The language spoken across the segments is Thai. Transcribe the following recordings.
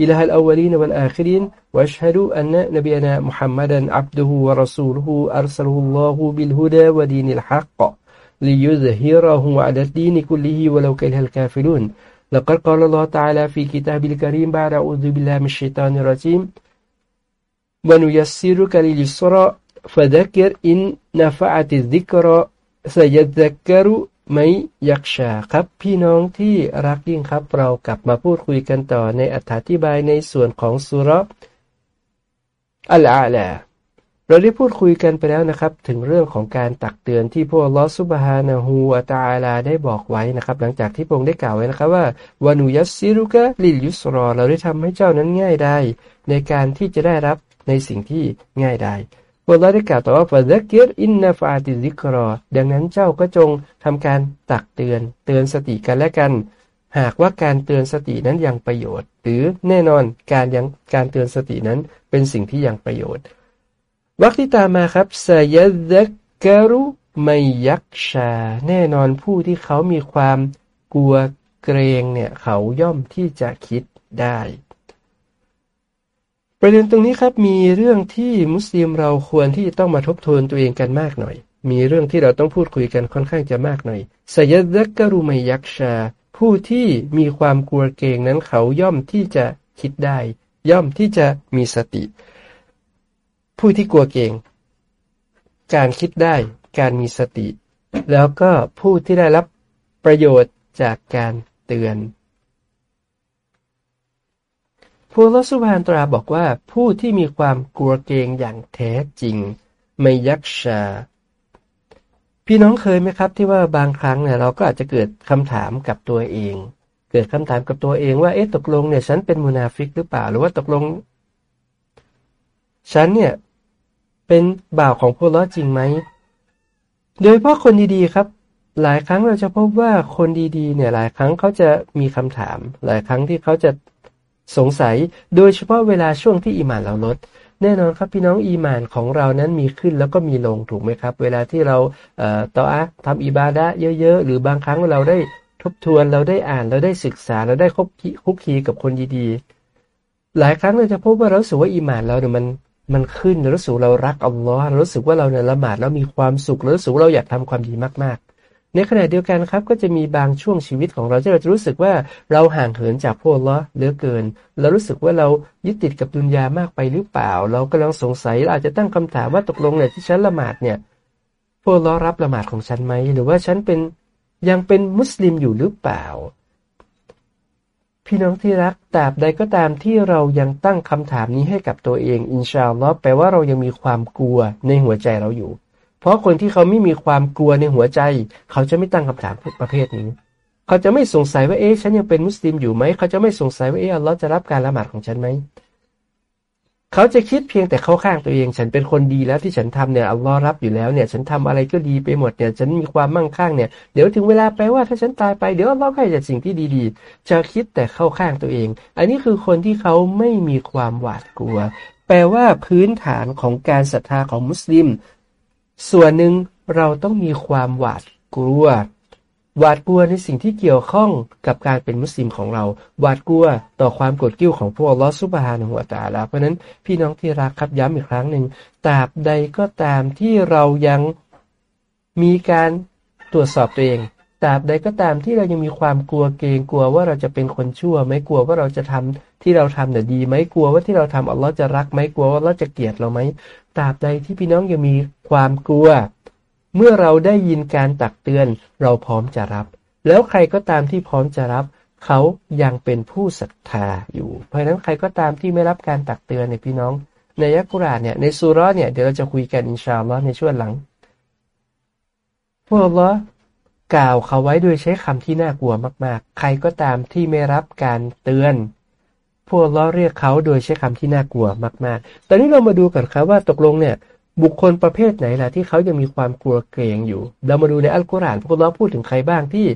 إله الأولين والآخرين وأشهد أن نبينا محمدا عبده ورسوله أرسله الله بالهدى ودين الحق ليظهره على الدين كله ولو كره الكافرون. لقد قال الله تعالى في كتاب الكريم بعد أعوذ بالله من الشيطان الرجيم ونيسرك لليسرى فذكر إن نفعت الذكرى سيذكر ไม่ยักษ์าครับ พี่น้องที่รักยิ่งครับ เรากลับมาพูดคุยกันต่อในอธิบายในส่วนของสุรอัลอาลาเราได้พูดคุยกันไปแล้วนะครับ ถึงเรื่องของการตักเตือนที่พวกลอสุบฮานะฮูวาตาลาได้บอกไว้นะครับ หลังจากที่พระองค์ได้กล่าวไว้นะครับว่าวานุยัสซิรุกะลิลยุสรอ เราได้ทำให้เจ้านั้นง่ายได้ ในการที่จะได้รับในสิ่งที่ง่ายได้ อัลลอฮ์ได้กล่าวต่อว่าฟะซักกิรอินนาฟาติซิกรอ ดังนั้นเจ้าก็จงทำการตักเตือน เตือนสติกันและกัน หากว่าการเตือนสตินั้นยังประโยชน์ หรือแน่นอนการยังการเตือนสตินั้นเป็นสิ่งที่ยังประโยชน์วรรคที่ตามมาครับซายซักกรุไม่ยักชา แน่นอนผู้ที่เขามีความกลัวเกรงเนี่ยเขาย่อมที่จะคิดได้ ประเด็นตรงนี้ครับมีเรื่องที่มุสลิมเราควรที่จะต้องมาทบทวนตัวเองกันมากหน่อย มีเรื่องที่เราต้องพูดคุยกันค่อนข้างจะมากหน่อยสยดักกรุมยักชา ผู้ที่มีความกลัวเกรงนั้นเขาย่อมที่จะคิดได้ ย่อมที่จะมีสติ ผู้ที่กลัวเกรงการคิดได้ การมีสติ แล้วก็ผู้ที่ได้รับประโยชน์จากการเตือน ผู้ลสุภานตราบอกว่าผู้ที่มีความกลัวเกรงอย่างแท้จริง ไม่ยักชา พี่น้องเคยไหมครับ ที่ว่าบางครั้งเนี่ยเราก็อาจจะเกิดคำถามกับตัวเอง เกิดคำถามกับตัวเองว่าเอ๊ะตกลงเนี่ยฉันเป็นมุนาฟิกหรือเปล่า หรือว่าตกลง ฉันเนี่ย เป็นบ่าวของพวกล้อจริงไหมโดยเพราะคนดีๆครับ หลายครั้งเราจะพบว่าคนดีๆ เนี่ย หลายครั้งเขาจะมีคำถาม หลายครั้งที่เขาจะ สงสัย โดยเฉพาะเวลาช่วงที่อีมานเราลด แน่นอนครับพี่น้องอีมานของเรานั้นมีขึ้นแล้วก็มีลงถูกไหมครับ เวลาที่เราเอ่อต่ออะทำอิบาดะเยอะ ๆ หรือบางครั้งเราได้ทบทวนเราได้อ่านเราได้ศึกษาเราได้คบคุกคีกับคนดีๆ หลายครั้งเราจะพบว่าเราสึกว่าอีมานเราเนี่ยมันมันขึ้นเราสึกเรารักอัลลอฮ์เรารู้สึกว่าเราเนี่ยละหมาดแล้วมีความสุขเรารู้สึกว่าเราอยากทำความดีมากๆ ในขณะเดียวกันครับก็จะมีบางช่วงชีวิตของเราที่เราจะรู้สึกว่าเราห่างเหินจากพวกละเหลือเกิน เรารู้สึกว่าเรายึดติดกับดุนยามากไปหรือเปล่า เรากำลังสงสัยเราอาจจะตั้งคำถามว่าตกลงเนี่ยที่ฉันละหมาดเนี่ยพวกล้อรับละหมาดของฉันไหมหรือว่าฉันเป็นยังเป็นมุสลิมอยู่หรือเปล่า พี่น้องที่รักตราบใดก็ตามที่เรายังตั้งคำถามนี้ให้กับตัวเองอินชาอัลลอฮ์แปลว่าเรายังมีความกลัวในหัวใจเราอยู่ เพราะคนที่เขาไม่มีความกลัวในหัวใจ เขาจะไม่ตั้งคำถามประเภทนี้ เขาจะไม่สงสัยว่าเอ๊ะฉันยังเป็นมุสลิมอยู่ไหม เขาจะไม่สงสัยว่าเอ๊ะอัลลอฮ์จะรับการละหมาดของฉันไหม เขาจะคิดเพียงแต่เข้าข้างตัวเอง ฉันเป็นคนดีแล้วที่ฉันทำเนี่ยอัลลอฮ์รับอยู่แล้วเนี่ย ฉันทำอะไรก็ดีไปหมดเนี่ยฉันมีความมั่งคั่งเนี่ยเดี๋ยวถึงเวลาแปว่าถ้าฉันตายไปเดี๋ยวอัลลอฮ์ให้แต่สิ่งที่ดีๆ จะคิดแต่เข้าข้างตัวเอง อันนี้คือคนที่เขาไม่มีความหวาดกลัวแปลว่าพื้นฐานของการศรัทธาของมุสลิม ส่วนหนึ่งเราต้องมีความหวาดกลัว หวาดกลัวในสิ่งที่เกี่ยวข้องกับการเป็นมุสลิมของเรา หวาดกลัวต่อความกดกิ้วของพวกลอสุบฮานหัวตาลาเพราะนั้นพี่น้องที่รักครับย้ำอีกครั้งหนึ่งตราบใดก็ตามที่เรายังมีการตรวจสอบตัวเองตราบใดก็ตามที่เรายังมีความกลัวเกรงกลัวว่าเราจะเป็นคนชั่วไหมกลัวว่าเราจะทำที่เราทำเนี่ยดีไหมกลัวว่าที่เราทำอัลลอฮ์จะรักไหมกลัวว่าเราจะเกลียดเราไหมตราบใดที่พี่น้องยังมี ความกลัว เมื่อเราได้ยินการตักเตือนเราพร้อมจะรับ แล้วใครก็ตามที่พร้อมจะรับ เขายังเป็นผู้ศรัทธาอยู่ เพราะฉะนั้นใครก็ตามที่ไม่รับการตักเตือนเนี่ยพี่น้อง ในยักุรานเนี่ยในสุร้อนเนี่ยเดี๋ยวเราจะคุยกันอินชาอัลลอฮ์ในช่วงหลังพวกเรากล่าวเขาไว้โดยใช้คำที่น่ากลัวมาก ๆ ใครก็ตามที่ไม่รับการเตือน พวกล้อเรียกเขาโดยใช้คำที่น่ากลัวมาก ๆ ตอนนี้เรามาดูกันครับว่าตกลงเนี่ย บุคคลประเภทไหนล่ะที่เขายังมีความกลัวเกรงอยู่ เรามาดูในอัลกุรอานพวกเราพูดถึงใครบ้างที่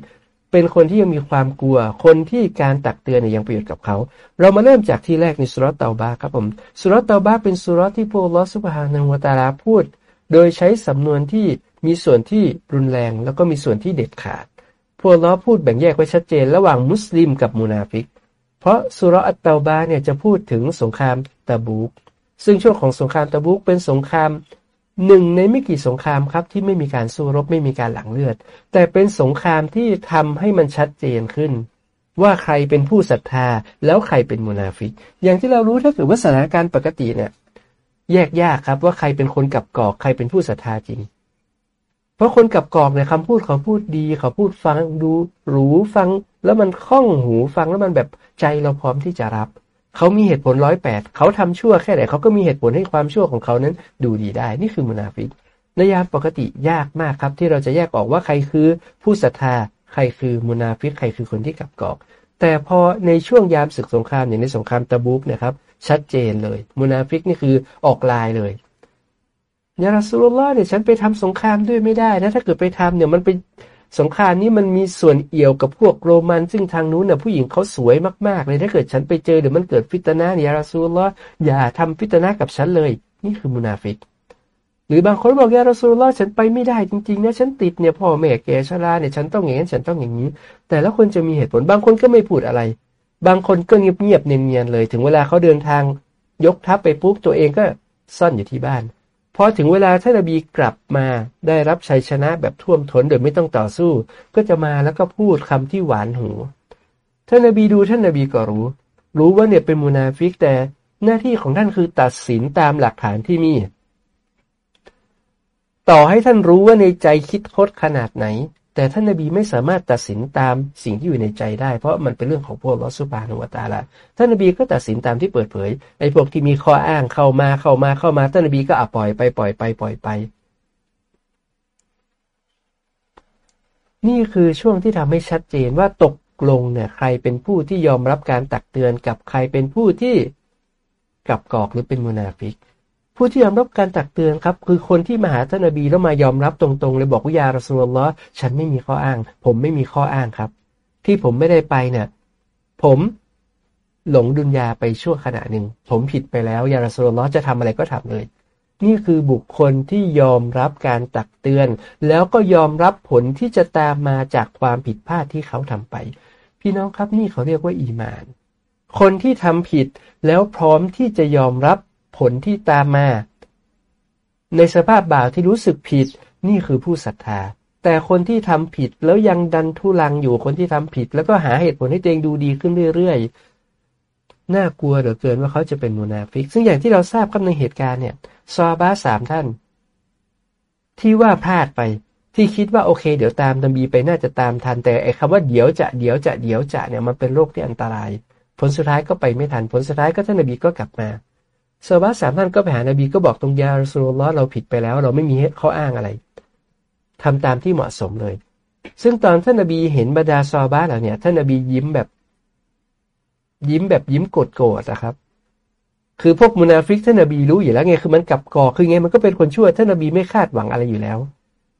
เป็นคนที่ยังมีความกลัว คนที่การตักเตือนเนี่ยยังประโยชน์กับเขา เรามาเริ่มจากที่แรกในสุรตเตาบาครับผมสุรตเตาบาเป็นสุรที่พวกลอสุบฮานังวตาลาพูด โดยใช้สำนวนที่มีส่วนที่รุนแรง แล้วก็มีส่วนที่เด็ดขาด พวกล้อพูดแบ่งแยกไว้ชัดเจน ระหว่างมุสลิมกับมูนาฟิก เพราะสุรอัตเตาบาเนี่ยจะพูดถึงสงครามตะบุก ซึ่งช่วงของสงครามตะบุกเป็นสงครามหนึ่งในไม่กี่สงครามครับที่ไม่มีการสู้รบไม่มีการหลั่งเลือด แต่เป็นสงครามที่ทำให้มันชัดเจนขึ้น ว่าใครเป็นผู้ศรัทธาแล้วใครเป็นมุนาฟิก อย่างที่เรารู้ถ้าเกิดว่าสถานการณ์ปกติเนี่ยแยกยากครับว่าใครเป็นคนกับกอกใครเป็นผู้ศรัทธาจริง เพราะคนกลับกลอกเนี่ยคำพูดเขาพูดดีเขาพูดฟังดูหรูฟัง แล้วมันคล่องหูฟังแล้วมันแบบใจเราพร้อมที่จะรับ เขามีเหตุผลร้อยแปดเขาทำชั่วแค่ไหนเขาก็มีเหตุผลให้ความชั่วของเขานั้นดูดีได้ นี่คือมุนาฟิกในยามปกติยากมากครับ ที่เราจะแยกออกว่าใครคือผู้ศรัทธาใครคือมุนาฟิกใครคือคนที่กลับกลอก แต่พอในช่วงยามศึกสงครามอย่างในสงครามตะบุกเนี่ยครับชัดเจนเลยมุนาฟิกนี่คือออกลายเลยยารัสุลลอเนี่ยฉันไปทำสงครามด้วยไม่ได้นะถ้าเกิดไปทำเนี่ยมันเป็น สงครามนี้มันมีส่วนเอี่ยวกับพวกโรมัน ซึ่งทางนู้นน่ะผู้หญิงเขาสวยมากๆเลยถ้าเกิดฉันไปเจอเดี๋ยวมันเกิดฟิตนาเนี่ยราซูลละอย่าทำฟิตนากับฉันเลย นี่คือมุนาฟิก หรือบางคนบอกยาราซูลละฉันไปไม่ได้จริงๆนะฉันติดเนี่ยพ่อแม่แกชราเนี่ยฉันต้องอย่างนี้ฉันต้องอย่างนี้ แต่ละคนจะมีเหตุผลบางคนก็ไม่พูดอะไร บางคนก็เงียบๆเนียนๆเลย ถึงเวลาเขาเดินทางยกทัพไปปุ๊บตัวเองก็ซ่อนอยู่ที่บ้าน พอถึงเวลาท่านอบีกลับมาได้รับชัยชนะแบบท่วมท้นโดยไม่ต้องต่อสู้ ก็จะมาแล้วก็พูดคำที่หวานหูท่านอบีดูท่านอบีก็รู้ รู้ว่าเนี่ยเป็นมูนาฟิกแต่หน้าที่ของท่านคือตัดสินตามหลักฐานที่มี ต่อให้ท่านรู้ว่าในใจคิดคดขนาดไหน แต่ท่านนบีไม่สามารถตัดสินตามสิ่งที่อยู่ในใจได้ เพราะมันเป็นเรื่องของพวกลอสุบานุวตาละท่านนบีก็ตัดสินตามที่เปิดเผยไอ้พวกที่มีข้ออ้างเข้ามาเข้ามาเข้ามาท่านนบีก็อะปล่อยไปปล่อยไปปล่อยไป นี่คือช่วงที่ทำให้ชัดเจนว่าตกลงเนี่ยใครเป็นผู้ที่ยอมรับการตักเตือนกับใครเป็นผู้ที่กับกอกหรือเป็นมุนาฟิก ผู้ที่ยอมรับการตักเตือนครับ คือคนที่มาหาท่านนบีแล้วมายอมรับตรงๆ เลยบอกว่ายารสุลลอฮ์ฉันไม่มีข้ออ้าง ผมไม่มีข้ออ้างครับ ที่ผมไม่ได้ไปเนี่ย ผมหลงดุนยาไปชั่วขณะหนึ่ง ผมผิดไปแล้ว ยารสุลลอฮ์จะทำอะไรก็ทำเลย นี่คือบุคคลที่ยอมรับการตักเตือน แล้วก็ยอมรับผลที่จะตามมาจากความผิดพลาดที่เขาทำไป พี่น้องครับนี่เขาเรียกว่าอีมาน คนที่ทำผิดแล้วพร้อมที่จะยอมรับ ผลที่ตามมา ในสภาพบ่าวที่รู้สึกผิดนี่คือผู้ศรัทธา แต่คนที่ทำผิดแล้วยังดันทุรังอยู่คนที่ทำผิด แล้วก็หาเหตุผลให้ตัวเองดูดีขึ้นเรื่อยๆน่ากลัวเหลือเกินว่าเขาจะเป็นมุนาฟิก ซึ่งอย่างที่เราทราบกันในเหตุการณ์เนี่ยซอฮาบะฮ์สามท่าน ที่ว่าพลาดไปที่คิดว่าโอเค เดี๋ยวตามนบีไปน่าจะตามทัน แต่ไอ้คำว่าเดี๋ยวจะเดี๋ยวจะเดี๋ยวจะเนี่ยมันเป็นโรคที่อันตราย ผลสุดท้ายก็ไปไม่ทัน ผลสุดท้ายก็ท่านนบีก็กลับมา ซาบะสามท่านก็ไปหานบีก็บอกตรงยาสุลลอเราผิดไปแล้ว เราไม่มีข้ออ้างอะไรทำตามที่เหมาะสมเลย ซึ่งตอนท่านนบีเห็นบรรดาซาบะแล้วเนี่ยท่านนบียิ้มแบบ ยิ้มแบบยิ้มโกรธๆนะครับ คือพวกมุนาฟิกท่านนบีรู้อยู่แล้วไงคือมันกลับก่อคือไงมันก็เป็นคนชั่วท่านนบีไม่คาดหวังอะไรอยู่แล้ว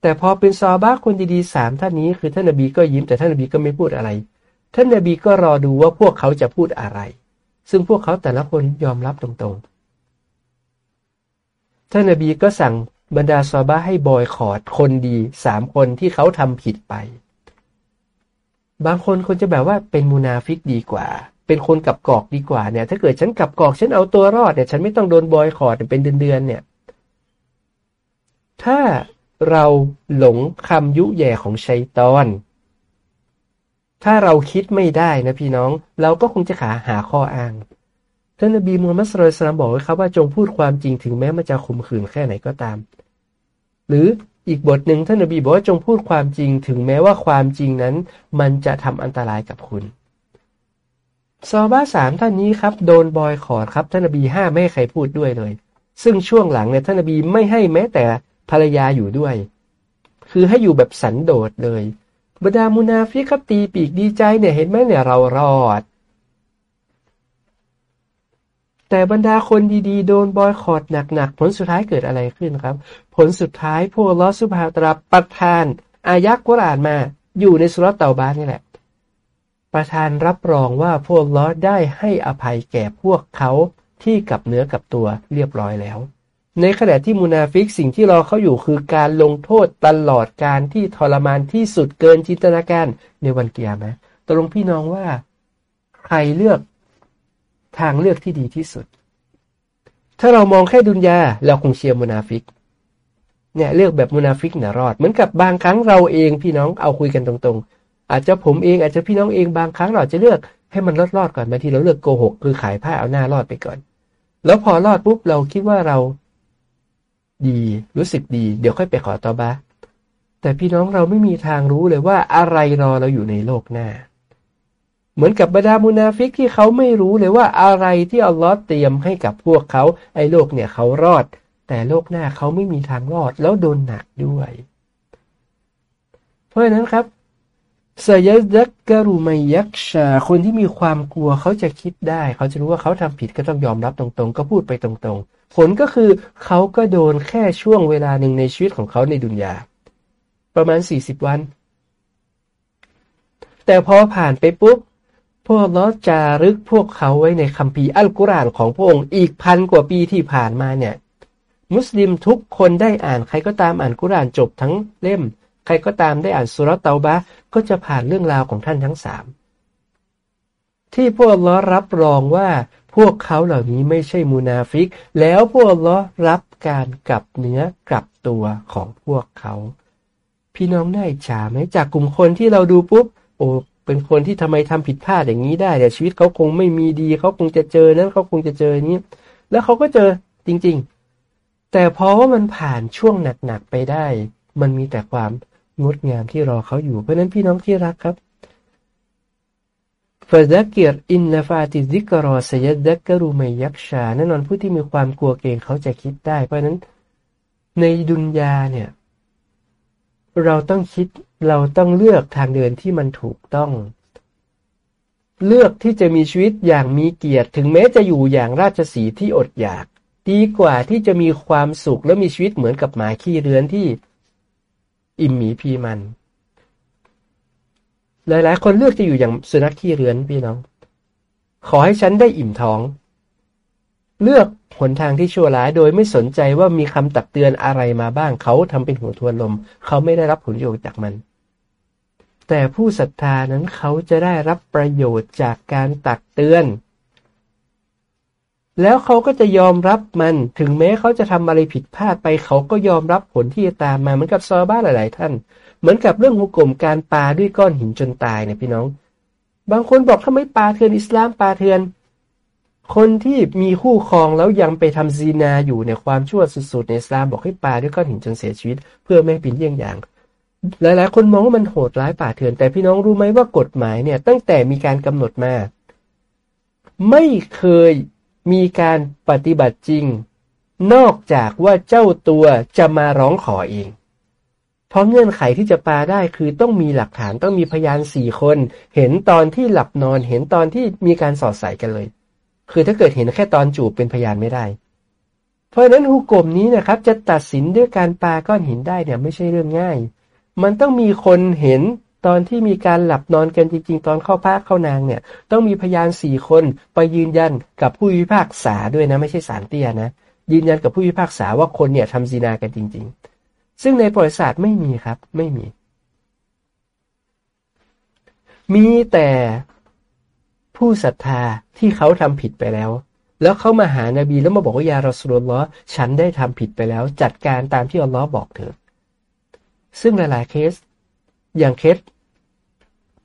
แต่พอเป็นซาบะคนดีๆสามท่านนี้คือท่านนบีก็ยิ้มแต่ท่านนบีก็ไม่พูดอะไร ท่านนบีก็รอดูว่าพวกเขาจะพูดอะไร ซึ่งพวกเขาแต่ละคนยอมรับตรงๆ ท่านนบีก็สั่งบรรดาซอฮาบะฮ์ให้บอยคอตคนดีสามคนที่เขาทำผิดไป บางคนคนจะแบบว่าเป็นมุนาฟิกดีกว่า เป็นคนกลับกลอกดีกว่าเนี่ย ถ้าเกิดฉันกลับกลอกฉันเอาตัวรอดเนี่ย ฉันไม่ต้องโดนบอยคอตเป็นเดือนๆเนี่ย ถ้าเราหลงคำยุแย่ของชัยตอน ถ้าเราคิดไม่ได้นะพี่น้อง เราก็คงจะขาหาข้ออ้าง ท่านนบีมูฮัมมัดสุลตานบอกไว้ครับว่าจงพูดความจริงถึงแม้มันจะขมขื่นแค่ไหนก็ตาม หรืออีกบทหนึ่งท่านนบีบอกว่าจงพูดความจริงถึงแม้ว่าความจริงนั้น มันจะทำอันตรายกับคุณซอบ้าสามท่านนี้ครับ โดนบอยขอดครับท่านนบีห้ามไม่ให้ใครพูดด้วยเลย ซึ่งช่วงหลังเนี่ยท่านนบีไม่ให้แม้แต่ภรรยาอยู่ด้วย คือให้อยู่แบบสันโดษเลยบรรดามุนาฟิกครับตีปีกดีใจเนี่ยเห็นไหมเนี่ยเรารอด แต่บรรดาคนดีๆ โดนบอยคอรดหนักๆ ผลสุดท้ายเกิดอะไรขึ้นครับ ผลสุดท้ายพวกลอสุภาตราประทาน อายักกุรานมา อยู่ในสุรเตาบานนี่แหละ ประธานรับรองว่าพวกลอได้ให้อภัยแก่พวกเขาที่กับเนื้อกับตัวเรียบร้อยแล้ว ในขณะที่มุนาฟิกสิ่งที่รอเขาอยู่คือการลงโทษตลอดกาลที่ทรมานที่สุดเกินจินตนาการในวันกิยามะฮ์ ตกลงพี่น้องว่า ใครเลือก ทางเลือกที่ดีที่สุด ถ้าเรามองแค่ดุนยาเราคงเชียร์มุนาฟิก เนี่ยเลือกแบบมุนาฟิกนะรอด เหมือนกับบางครั้งเราเองพี่น้องเอาคุยกันตรงๆ อาจจะผมเองอาจจะพี่น้องเองบางครั้งเราจะเลือกให้มันรอดรอดก่อนบางทีเราเลือกโกหกคือขายผ้าเอาหน้ารอดไปก่อน แล้วพอรอดปุ๊บเราคิดว่าเราดีรู้สึกดี เดี๋ยวค่อยไปขอตอบาแต่พี่น้องเราไม่มีทางรู้เลยว่าอะไรรอเราอยู่ในโลกหน้า เหมือนกับบรรดามุนาฟิกที่เขาไม่รู้เลยว่าอะไรที่อัลลอฮ์เตรียมให้กับพวกเขาไอ้โลกเนี่ยเขารอด แต่โลกหน้าเขาไม่มีทางรอดแล้วโดนหนักด้วย เพราะฉะนั้นครับสยดักกรุไมยักชาคนที่มีความกลัวเขาจะคิดได้ เขาจะรู้ว่าเขาทำผิดก็ต้องยอมรับตรงๆ ก็พูดไปตรงๆ ผลก็คือเขาก็โดนแค่ช่วงเวลาหนึ่งในชีวิตของเขาในดุนยา ประมาณ 40 วัน แต่พอผ่านไปปุ๊บ พวกเราจารึกพวกเขาไว้ในคัมภีร์อัลกุรอานของพระองค์อีกพันกว่าปีที่ผ่านมาเนี่ย มุสลิมทุกคนได้อ่านใครก็ตามอ่านกุรอานจบทั้งเล่ม ใครก็ตามได้อ่านสุรเตาบะก็จะผ่านเรื่องราวของท่านทั้งสามที่พวกเรารับรองว่าพวกเขาเหล่านี้ไม่ใช่มูนาฟิก แล้วพวกเรารับการกลับเนื้อกลับตัวของพวกเขา พี่น้องได้ฉาไหมจากกลุ่มคนที่เราดูปุ๊บโอ้ เป็นคนที่ทำไมทำผิดพลาดอย่างนี้ได้แต่ชีวิตเขาคงไม่มีดีเขาคงจะเจอนั้นเขาคงจะเจอนี้ แล้วเขาก็เจอจริง ๆ แต่พอว่ามันผ่านช่วงหนักๆไปได้ มันมีแต่ความงดงามที่รอเขาอยู่เพราะนั้นพี่น้องที่รักครับฟาดักเกียรอินนฟาติซิกรอสยดักกรูไมยักชาแน่นอนผู้ที่มีความกลัวเกรงเขาจะคิดได้ เพราะนั้นในดุนยาเนี่ย เราต้องคิด เราต้องเลือกทางเดินที่มันถูกต้อง เลือกที่จะมีชีวิตอย่างมีเกียรติ ถึงแม้จะอยู่อย่างราชสีที่อดอยาก ดีกว่าที่จะมีความสุขและมีชีวิตเหมือนกับหมาขี้เรือนที่อิ่มหมีพีมัน หลายๆ คนเลือกจะอยู่อย่างสุนัขขี้เรือนพี่น้อง ขอให้ฉันได้อิ่มท้อง เลือกหนทางที่ชั่วร้ายโดยไม่สนใจว่ามีคำตักเตือนอะไรมาบ้างเขาทำเป็นหัวทวนลม เขาไม่ได้รับผลประโยชน์จากมัน แต่ผู้ศรัทธานั้นเขาจะได้รับประโยชน์จากการตักเตือน แล้วเขาก็จะยอมรับมัน ถึงแม้เขาจะทำอะไรผิดพลาดไป เขาก็ยอมรับผลที่จะตามมา เหมือนกับซอบ้าหลาย ๆ ท่าน เหมือนกับเรื่องหุกกลมการปาด้วยก้อนหินจนตายเนี่ยพี่น้อง บางคนบอกถ้าไม่ปาเถือนอิสลามปาเถือน คนที่มีคู่ครองแล้วยังไปทำซีนาอยู่ในความชั่วสุดๆในอิสลามบอกให้ปาด้วยก้อนหินจนเสียชีวิต เพื่อไม่เป็นเยี่ยงอย่าง หลายๆคนมองว่ามันโหดร้ายป่าเถื่อน แต่พี่น้องรู้ไหมว่ากฎหมายเนี่ย ตั้งแต่มีการกำหนดมา ไม่เคยมีการปฏิบัติจริง นอกจากว่าเจ้าตัวจะมาร้องขอเอง เพราะเงื่อนไขที่จะปาได้คือต้องมีหลักฐานต้องมีพยานสี่คน เห็นตอนที่หลับนอนเห็นตอนที่มีการสอดใส่กันเลย คือถ้าเกิดเห็นแค่ตอนจูบเป็นพยานไม่ได้ เพราะฉะนั้นฮุกกลมนี้นะครับ จะตัดสินด้วยการปาก้อนหินได้เนี่ยไม่ใช่เรื่องง่าย มันต้องมีคนเห็นตอนที่มีการหลับนอนกันจริง ๆ ตอนเข้าพักเข้านางเนี่ย ต้องมีพยานสี่คนไปยืนยันกับผู้พิพากษาด้วยนะไม่ใช่สารเตี้ยนะ ยืนยันกับผู้พิพากษาว่าคนเนี่ยทำซีนากันจริง ๆ ซึ่งในประวัติศาสตร์ไม่มีครับ ไม่มี มีแต่ผู้ศรัทธาที่เขาทำผิดไปแล้ว แล้วเขามาหานาบีแล้วมาบอกว่ายารอสุลลอฉันได้ทำผิดไปแล้ว จัดการตามที่อัลลอฮ์บอกเธอะ ซึ่งหลาย ๆ เคส อย่างเคส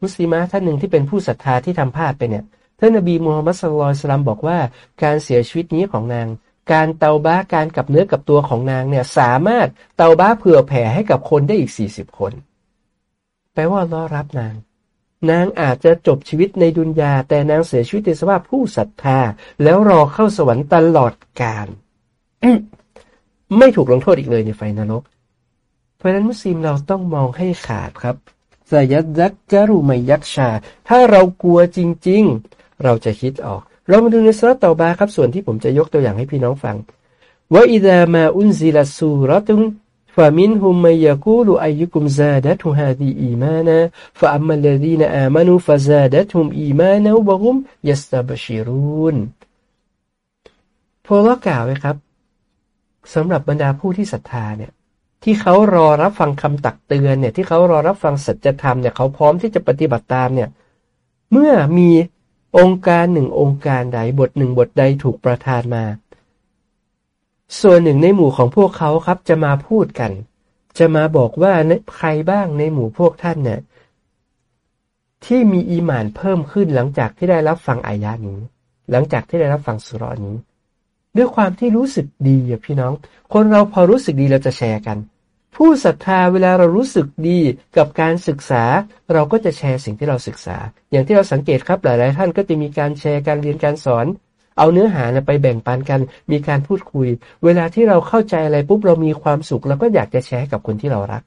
มุสลิมะท่านหนึ่งที่เป็นผู้ศรัทธาที่ทำพลาดไปเนี่ยท่านนบีมูฮัมมัดสุลลัลสลามบอกว่า การเสียชีวิตนี้ของนาง การเตาบ้าการกับเนื้อกับตัวของนางเนี่ยสามารถเตาบ้าเผื่อแผ่ให้กับคนได้อีกสี่สิบคน แปลว่าล้อรับนาง นางอาจจะจบชีวิตในดุนยา แต่นางเสียชีวิตในสภาพผู้ศรัทธา แล้วรอเข้าสวรรค์ตลอดกาลไม่ถูกลงโทษอีกเลยในไฟนรก เพราะนั้นมุสลิมเราต้องมองให้ขาดครับสยัดยักกะรุไมยักษชา ถ้าเรากลัวจริง ๆ เราจะคิดออก เรามาดูในสระต่อบาครับ ส่วนที่ผมจะยกตัวอย่างให้พี่น้องฟังว่าอิดามาอุนซิลสูรตุนฟามินฮุมมยากูลอายุกุมซาดะทุฮาดีอีมานะฟาอัมมัลลีนอามานุฟาซาดะทุมอีมานะวะกุมยัสตาบชิรุนพอละกล่าวไว้ครับสำหรับบรรดาผู้ที่ศรัทธาเนี่ย ที่เขารอรับฟังคำตักเตือนเนี่ย ที่เขารอรับฟังสัจธรรมเนี่ยเขาพร้อมที่จะปฏิบัติตามเนี่ย เมื่อมีองค์การหนึ่งองค์การใดบทหนึ่งบทใดถูกประทานมา ส่วนหนึ่งในหมู่ของพวกเขาครับจะมาพูดกัน จะมาบอกว่าใครบ้างในหมู่พวกท่านเนี่ยที่มีอีหมานเพิ่มขึ้นหลังจากที่ได้รับฟังอายานี้ หลังจากที่ได้รับฟังสุรนี้ ด้วยความที่รู้สึกดีอะพี่น้อง คนเราพอรู้สึกดีเราจะแชร์กัน ผู้ศรัทธาเวลาเรารู้สึกดีกับการศึกษา เราก็จะแชร์สิ่งที่เราศึกษา อย่างที่เราสังเกตครับหลาย ๆ ท่านก็จะมีการแชร์การเรียนการสอน เอาเนื้อหาไปแบ่งปันกัน มีการพูดคุย เวลาที่เราเข้าใจอะไรปุ๊บเรามีความสุขเราก็อยากจะแชร์กับคนที่เรารัก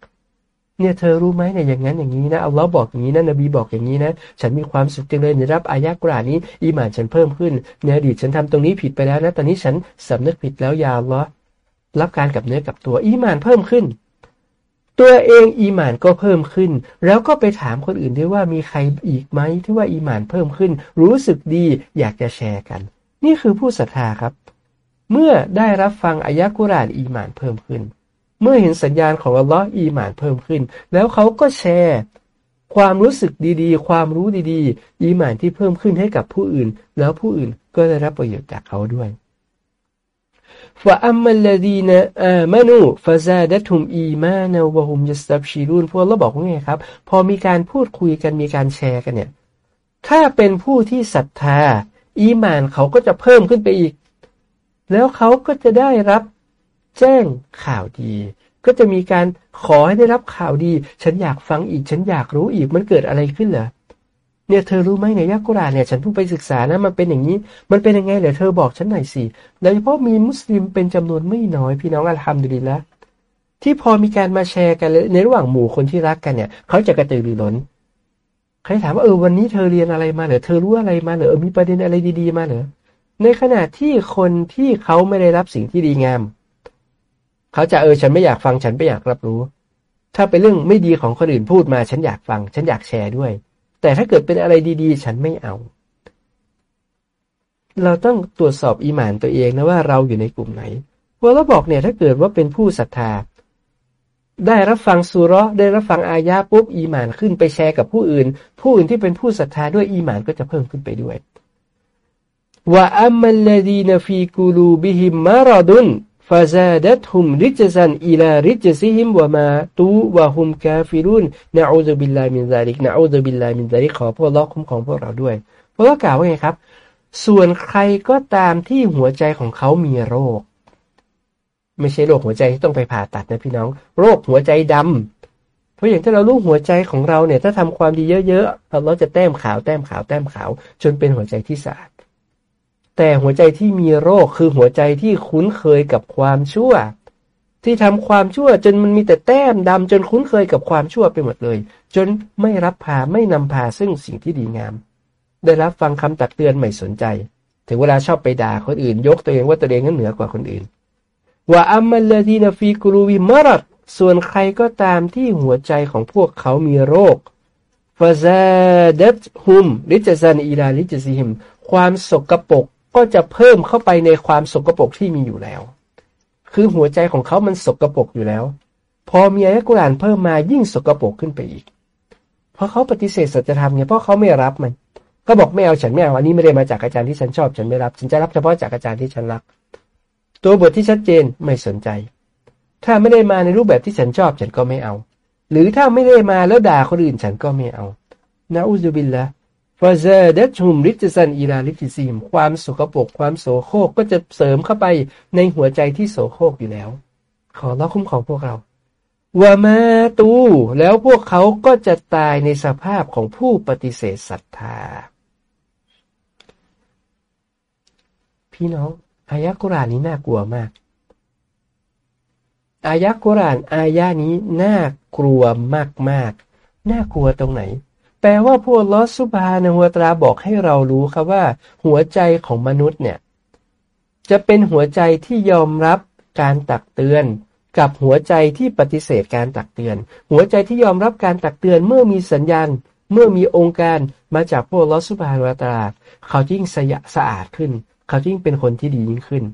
เนี่ยเธอรู้ไหมเนี่ยอย่างนั้นอย่างนี้นะอัลลอฮ์บอกอย่างนี้นะนบีบอกอย่างนี้นะ ฉันมีความสุขจังเลยในรับอายะกรานี้อีหมานฉันเพิ่มขึ้นในอดีตฉันทำตรงนี้ผิดไปแล้วนะตอนนี้ฉันสำนึกผิดแล้วยาอัลลอฮ์รับการกับเนื้อกับตัวอีหมานเพิ่มขึ้น ตัวเองอีหมานก็เพิ่มขึ้น แล้วก็ไปถามคนอื่นด้วยว่ามีใครอีกไหมที่ว่าอีหมานเพิ่มขึ้น รู้สึกดีอยากจะแชร์กัน นี่คือผู้ศรัทธาครับ เมื่อได้รับฟังอายะกุรานอีหมานเพิ่มขึ้น เมื่อเห็นสัญญาณของอัลลอฮ์อีหมานเพิ่มขึ้น แล้วเขาก็แชร์ความรู้สึกดีๆ ความรู้ดีๆ อีหมานที่เพิ่มขึ้นให้กับผู้อื่น แล้วผู้อื่นก็ได้รับประโยชน์จากเขาด้วยฟะอัมมัลลดีนะอามานูฟาซาดัตุมอีมานาวะฮุมยัสตับชีรุนพวกเราบอกว่าไงครับ พอมีการพูดคุยกันมีการแชร์กันเนี่ย ถ้าเป็นผู้ที่ศรัทธา อีมานเขาก็จะเพิ่มขึ้นไปอีก แล้วเขาก็จะได้รับ แจ้งข่าวดี ก็จะมีการขอให้ได้รับข่าวดี ฉันอยากฟังอีก ฉันอยากรู้อีกมันเกิดอะไรขึ้นเหรอเนี่ยเธอรู้ไหมในยักกุรานเนี่ยฉันเพิ่งไปศึกษานะมันเป็นอย่างนี้ มันเป็นยังไงเหรอเธอบอกฉันหน่อยสิโดยเฉพาะมีมุสลิมเป็นจำนวนไม่น้อยพี่น้องอัลฮัมดุลิลละที่พอมีการมาแชร์กันในระหว่างหมู่คนที่รักกันเนี่ย เขาจะกระตือรือร้นใครถามว่าเออวันนี้เธอเรียนอะไรมาเหรอเธอรู้อะไรมาเหรอเออมีประเด็นอะไรดี ๆ มาเหรอในขณะที่คนที่เขาไม่ได้รับสิ่งที่ดีงาม เขาจะเออฉันไม่อยากฟังฉันไม่อยากรับรู้ ถ้าเป็นเรื่องไม่ดีของคนอื่นพูดมาฉันอยากฟัง ฉันอยากแชร์ด้วย แต่ถ้าเกิดเป็นอะไรดีๆ ฉันไม่เอา เราต้องตรวจสอบอีหมานตัวเองนะว่าเราอยู่ในกลุ่มไหนว่าเราบอกเนี่ยถ้าเกิดว่าเป็นผู้ศรัทธา ได้รับฟังซูเราะฮฺได้รับฟังอายะปุ๊บอีหมานขึ้นไปแชร์กับผู้อื่น ผู้อื่นที่เป็นผู้ศรัทธาด้วยอีหมานก็จะเพิ่มขึ้นไปด้วยوأما الذين في قلوبهم مرض فزادتهم رجسا إلى رجسهم وماتوا وهم كافرون نعوذ بالله من ذلك نعوذ بالله من ذلكขอพวกเราคุ้มของพวกเราด้วยเพราะว่ากล่าวว่าไงครับ ส่วนใครก็ตามที่หัวใจของเขามีโรค ไม่ใช่โรคหัวใจที่ต้องไปผ่าตัดนะพี่น้อง โรคหัวใจดำเพราะอย่างที่เรารู้หัวใจของเราเนี่ย ถ้าทำความดีเยอะๆเราจะแต้มขาวแต้มขาวแต้มขาว จนเป็นหัวใจที่สะอาด แต่หัวใจที่มีโรคคือหัวใจที่คุ้นเคยกับความชั่ว ที่ทำความชั่วจนมันมีแต่แต้มดำจนคุ้นเคยกับความชั่วไปหมดเลย จนไม่รับพาไม่นำพาซึ่งสิ่งที่ดีงาม ได้รับฟังคำตักเตือนไม่สนใจ ถึงเวลาชอบไปด่าคนอื่น ยกตัวเองว่าตัวเองนั้นเหนือกว่าคนอื่นว่าอัมมัลลดีนฟีกรูวิมารัดส่วนใครก็ตามที่หัวใจของพวกเขามีโรคฟาซาเดตฮุมลิจซันอีลาลิจซิฮิม ความสกปรก ก็จะเพิ่มเข้าไปในความสกปรกที่มีอยู่แล้ว คือหัวใจของเขามันสกปรกอยู่แล้ว พอมีอายะกุรานเพิ่มมายิ่งสกปรกขึ้นไปอีก เพราะเขาปฏิเสธสัจธรรมไงเพราะเขาไม่รับมัน ก็บอกไม่เอาฉันไม่เอาอันนี้ไม่ได้มาจากอาจารย์ที่ฉันชอบฉันไม่รับ ฉันจะรับเฉพาะจากอาจารย์ที่ฉันรัก ตัวบทที่ชัดเจนไม่สนใจ ถ้าไม่ได้มาในรูปแบบที่ฉันชอบฉันก็ไม่เอา หรือถ้าไม่ได้มาแล้วด่าคนอื่นฉันก็ไม่เอานะอุบิลละ ฟาเซเดชุมริจซันอีลาลิติซีมความสกปรกความโสโครกก็จะเสริมเข้าไปในหัวใจที่โสโครกอยู่แล้ว ขอรับคุ้มของพวกเราวามาตู แล้วพวกเขาก็จะตายในสภาพของผู้ปฏิเสธศรัทธา พี่น้อง อายะกุรานนี้น่ากลัวมาก อายะกุรานอายะนี้น่ากลัวมากๆ น่ากลัวตรงไหน แปลว่าพวกลอสุบานะหัวตราบอกให้เรารู้ครับว่า หัวใจของมนุษย์เนี่ย จะเป็นหัวใจที่ยอมรับการตักเตือนกับหัวใจที่ปฏิเสธการตักเตือน หัวใจที่ยอมรับการตักเตือนเมื่อมีสัญญาณ เมื่อมีองค์การมาจากพวกลอสุบานวตราเขายิ่งสยะสะอาดขึ้น เขายิ่งเป็นคนที่ดียิ่งขึ้น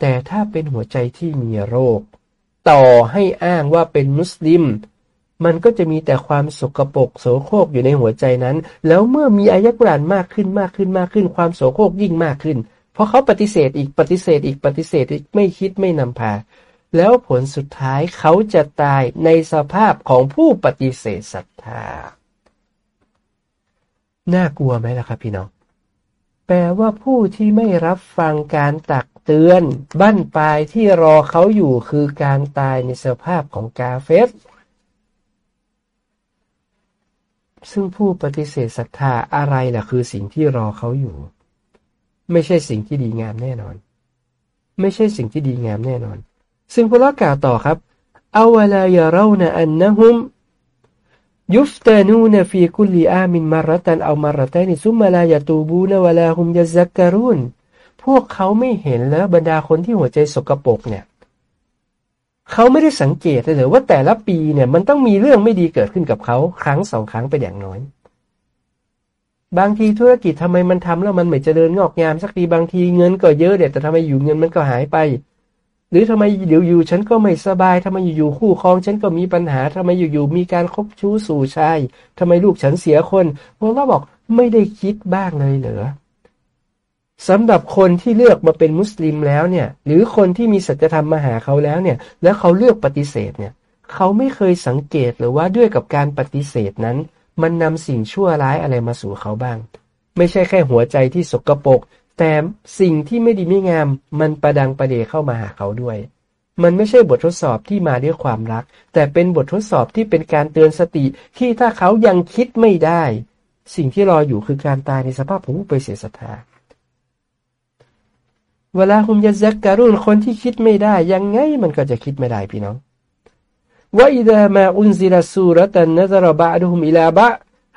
แต่ถ้าเป็นหัวใจที่มีโรค ต่อให้อ้างว่าเป็นมุสลิม มันก็จะมีแต่ความสกปรกโสโครกอยู่ในหัวใจนั้น แล้วเมื่อมีอายะกรานมากขึ้นมากขึ้นมากขึ้น ความโสโครกยิ่งมากขึ้น เพราะเขาปฏิเสธอีกปฏิเสธอีกปฏิเสธอีกไม่คิดไม่นำพา แล้วผลสุดท้ายเขาจะตายในสภาพของผู้ปฏิเสธศรัทธา น่ากลัวไหมล่ะครับพี่น้องแปลว่าผู้ที่ไม่รับฟังการตักเตือน บั้นปลายที่รอเขาอยู่คือการตายในสภาพของกาเฟส ซึ่งผู้ปฏิเสธศรัทธาอะไรล่ะคือสิ่งที่รอเขาอยู่ ไม่ใช่สิ่งที่ดีงามแน่นอน ไม่ใช่สิ่งที่ดีงามแน่นอน ซึ่งพระลกล่าวต่อครับอาวลายาเรานะอันนะฮุมยุฟตานูนฟีคุลีอามินมารตันเอามารตันซุมมาลายาตูบูนวลาฮุมยะซักการุนพวกเขาไม่เห็นแล้วบรรดาคนที่หัวใจสกปรกเนี่ย เขาไม่ได้สังเกตเลยว่าแต่ละปีเนี่ยมันต้องมีเรื่องไม่ดีเกิดขึ้นกับเขาครั้งสองครั้งไปอย่างน้อย บางทีธุรกิจทำไมมันทำแล้วมันไม่เจริญงอกงามสักทีบางทีเงินก็เยอะเด็ดแต่ทำไมอยู่เงินมันก็หายไป หรือทำไมเดี๋ยวอยู่ฉันก็ไม่สบายทำไมอยู่ๆคู่ครองฉันก็มีปัญหาทำไมอยู่ๆมีการคบชู้สู่ชายทำไมลูกฉันเสียคนพวกเราบอกไม่ได้คิดบ้างเลยเหรอ สำหรับคนที่เลือกมาเป็นมุสลิมแล้วเนี่ย หรือคนที่มีสัจธรรมมาหาเขาแล้วเนี่ย แล้วเขาเลือกปฏิเสธเนี่ย เขาไม่เคยสังเกตหรือว่าด้วยกับการปฏิเสธนั้น มันนำสิ่งชั่วร้ายอะไรมาสู่เขาบ้าง ไม่ใช่แค่หัวใจที่สกรปรกแต่สิ่งที่ไม่ดีไม่งาม มันประดังประเดเข้ามาหาเขาด้วย มันไม่ใช่บททดสอบที่มาด้วยความรัก แต่เป็นบททดสอบที่เป็นการเตือนสติที่ถ้าเขายังคิดไม่ได้ สิ่งที่รออยู่คือการตายในสภาพผู้ไปเสียศรัทธา เวลาคุมยะซักการุนคนที่คิดไม่ได้ ยังไงมันก็จะคิดไม่ได้พี่น้องว่าอิดามาอุนซิลสูรตันนซรบะดุฮุมอิลาบะ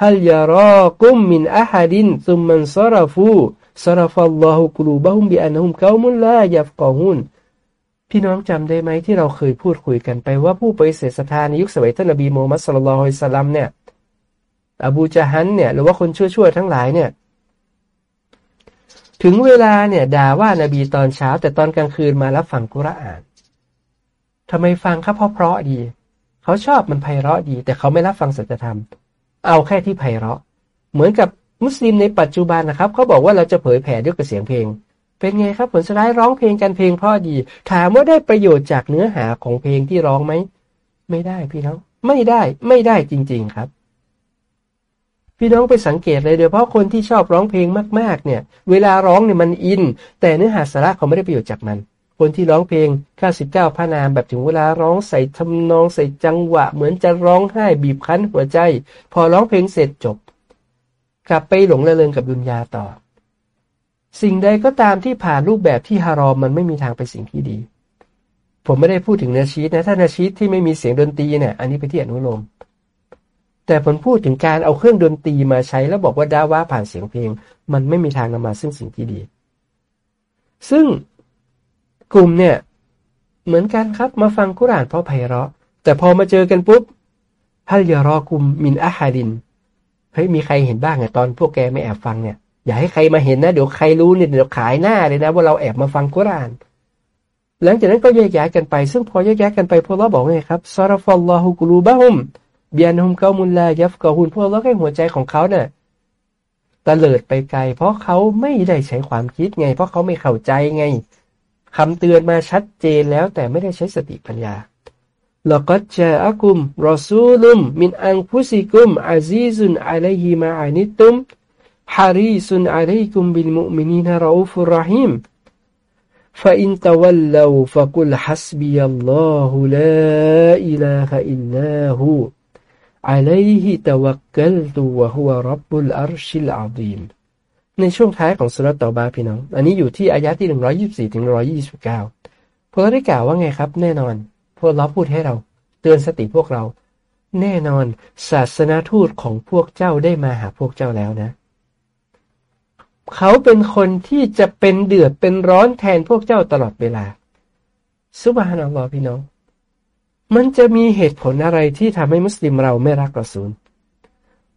ฮัลยารากุมมินอะฮัดินซุมมันซารฟูซารฟัลลอฮุกลูบะฮุมบิอันฮุมกามุลลายัฟกอฮุนพี่น้องจำได้ไหมที่เราเคยพูดคุยกันไปว่าผู้ปฏิเสธศรัทธาในยุคสมัยท่านนบีมูฮัมมัดสุลลัลฮุอิสลัมเนี่ย อบูจาฮันเนี่ยหรือว่าคนชั่วๆทั้งหลายเนี่ย ถึงเวลาเนี่ยด่าว่านาบีตอนเช้า แต่ตอนกลางคืนมารับฟังกุรอานทำไมฟังครับเพราะเพราะดี เขาชอบมันไพเราะดี แต่เขาไม่รับฟังสัจธรรม เอาแค่ที่ไพเราะ เหมือนกับมุสลิมในปัจจุบันนะครับเขาบอกว่าเราจะเผยแผ่ด้วยกระเสียงเพลง เป็นไงครับผลสุดท้ายร้องเพลงกันเพลงพ่อดี ถามว่าได้ประโยชน์จากเนื้อหาของเพลงที่ร้องไหมไม่ได้พี่น้องไม่ได้ไม่ได้จริง ๆครับ พี่น้องไปสังเกตเลยโดยเฉพาะคนที่ชอบร้องเพลงมากๆ เนี่ย เวลาร้องเนี่ยมันอิน แต่เนื้อหาสาระเขาไม่ได้ประโยชน์จากมัน คนที่ร้องเพลง99พระนามแบบถึงเวลาร้องใส่ทำนองใส่จังหวะ เหมือนจะร้องไห้บีบคั้นหัวใจ พอร้องเพลงเสร็จจบ กลับไปหลงระเริงกับดุนยาต่อ สิ่งใดก็ตามที่ผ่านรูปแบบที่ฮารอมมันไม่มีทางไปสิ่งที่ดี ผมไม่ได้พูดถึงนาชีตนะถ้านาชีตที่ไม่มีเสียงดนตรีเนี่ยอันนี้ไปที่อนุโลม แต่ผมพูดถึงการเอาเครื่องดนตรีมาใช้แล้วบอกว่าดาว่าผ่านเสียงเพลง มันไม่มีทางนำมาซึ่งสิ่งที่ดี ซึ่งกลุ่มเนี่ย เหมือนกันครับมาฟังกุรานเพราะไพเราะ แต่พอมาเจอกันปุ๊บฮัลยารอกุมมินอาฮาดินเฮ้ยมีใครเห็นบ้างไงตอนพวกแกไม่แอบฟังเนี่ยอย่าให้ใครมาเห็นนะเดี๋ยวใครรู้เนี่ยเดี๋ยวขายหน้าเลยนะว่าเราแอบมาฟังกุราน หลังจากนั้นก็แยกย้ายกันไป ซึ่งพอแยกย้ายกันไปพวกเราบอกไงครับซาราฟัลลอฮุกลูบะฮุม เบียนฮุมเกามุลลายัฟกอฮุนพวกเราให้หัวใจของเขาเนี่ยตะเลิดไปไกล เพราะเขาไม่ได้ใช้ความคิดไง เพราะเขาไม่เข้าใจไงคำเตือนมาชัดเจนแล้วแต่ไม่ได้ใช้สติปัญญาแล้วก็จะอากุมรอซูลุมมินอังพุสิกุมอาซีซุนอะลัยฮิมาอานิตุมฮารีซุนอะลัยกุมบิลมุมินีนารอูฟุรรหิม فإن تولوا فقل حسبي الله لا إله إلا هو عليه توكلت وهو رب العرش العظيمในช่วงท้ายของซูเราะฮฺเตาบะฮฺพี่น้อง อันนี้อยู่ที่อายะที่หนึ่งร้อยยี่สิบสี่ถึงร้อยยี่สิบเก้าพวกเราได้กล่าวว่าไงครับ แน่นอน พวกเราพูดให้เรา เตือนสติพวกเรา แน่นอน ศาสนทูตของพวกเจ้าได้มาหาพวกเจ้าแล้วนะ เขาเป็นคนที่จะเป็นเดือดเป็นร้อนแทนพวกเจ้าตลอดเวลาสุบฮานัลลอฮ์พี่น้อง มันจะมีเหตุผลอะไรที่ทำให้มุสลิมเราไม่รักรอซูล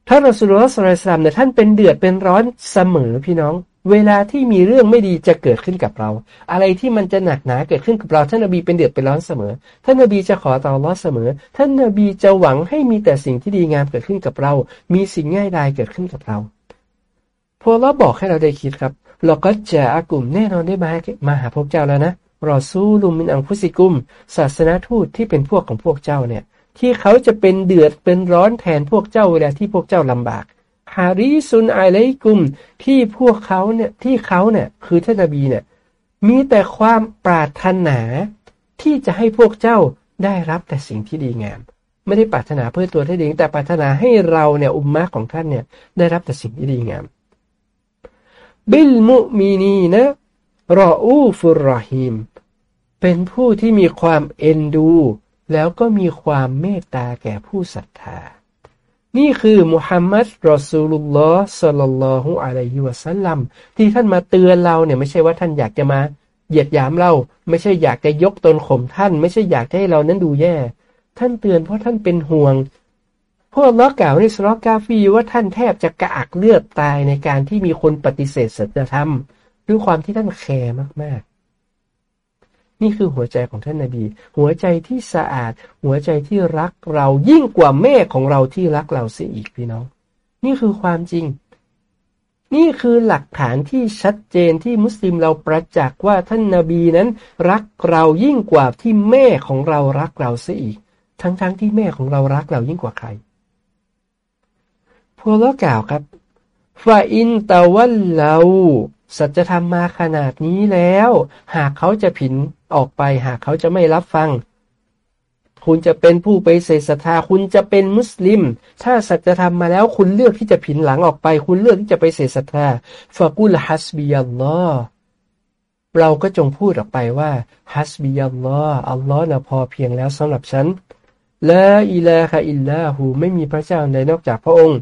ท่านรอสูลลอฮ์สุลัยสลามเนี่ยท่านเป็นเดือดเป็นร้อนเสมอพี่น้อง เวลาที่มีเรื่องไม่ดีจะเกิดขึ้นกับเรา อะไรที่มันจะหนักหนาเกิดขึ้นกับเราท่านนบีเป็นเดือดเป็นร้อนเสมอ ท่านนบีจะขอต่อรอดเสมอ ท่านนบีจะหวังให้มีแต่สิ่งที่ดีงามเกิดขึ้นกับเรา มีสิ่งง่ายดายเกิดขึ้นกับเราพอเราบอกให้เราได้คิดครับเราก็จะอากลุ่มแน่นอนได้มามาหาพวกเจ้าแล้วนะ รอซูลุมินอังคุสิกุม ศาสนาทูตที่เป็นพวกของพวกเจ้าเนี่ย ที่เขาจะเป็นเดือดเป็นร้อนแทนพวกเจ้าเวลาที่พวกเจ้าลำบากฮาริซุนไอไลกุมที่พวกเขาเนี่ยที่เขาเนี่ยคือท่านนบีเนี่ยมีแต่ความปรารถนาที่จะให้พวกเจ้าได้รับแต่สิ่งที่ดีงาม ไม่ได้ปรารถนาเพื่อตัวท่านเองแต่ปรารถนาให้เราเนี่ยอุมมะของท่านเนี่ยได้รับแต่สิ่งที่ดีงาม บิลมุมีนีนะรออูฟุรรหิม เป็นผู้ที่มีความเอ็นดู แล้วก็มีความเมตตาแก่ผู้ศรัทธา นี่คือมุฮัมมัดรอซูลุลลอฮ์สัลลัลลอฮุอะลัยฮิวะสัลลัมที่ท่านมาเตือนเราเนี่ยไม่ใช่ว่าท่านอยากจะมาเหยียดหยามเรา ไม่ใช่อยากจะยกตนข่มท่าน ไม่ใช่อยากให้เรานั้นดูแย่ ท่านเตือนเพราะท่านเป็นห่วงพวกล้อกล่าวในสโลกาฟีว่าท่านแทบจะกระอักเลือดตายในการที่มีคนปฏิเสธสัจธรรมด้วยความที่ท่านแคร์มาก นี่คือหัวใจของท่านนาบี หัวใจที่สะอาด หัวใจที่รักเรายิ่งกว่าแม่ของเราที่รักเราเสียอีกพี่น้อง นี่คือความจริง นี่คือหลักฐานที่ชัดเจนที่มุสลิมเราประจักษ์ว่าท่านนาบีนั้น รักเรายิ่งกว่าที่แม่ของเรารักเราเสียอีก ทั้งๆทที่แม่ของเรารักเรายิ่งกว่าใครพวกเรากล่าวครับฟาอินตะวันเรา สัจธรรมมาขนาดนี้แล้ว หากเขาจะผินออกไป หากเขาจะไม่รับฟัง คุณจะเป็นผู้ไปเสศรัทธาคุณจะเป็นมุสลิม ถ้าสัจธรรมมาแล้วคุณเลือกที่จะผินหลังออกไป คุณเลือกที่จะไปเสศรัทธาฟากุลฮัสบิยัลลอฮ์เราก็จงพูดออกไปว่าฮัสบิยัลลอฮ์อัลลอฮ์นะพอเพียงแล้วสำหรับฉันและอิลาฮะอิลลาหูไม่มีพระเจ้าใดนอกจากพระองค์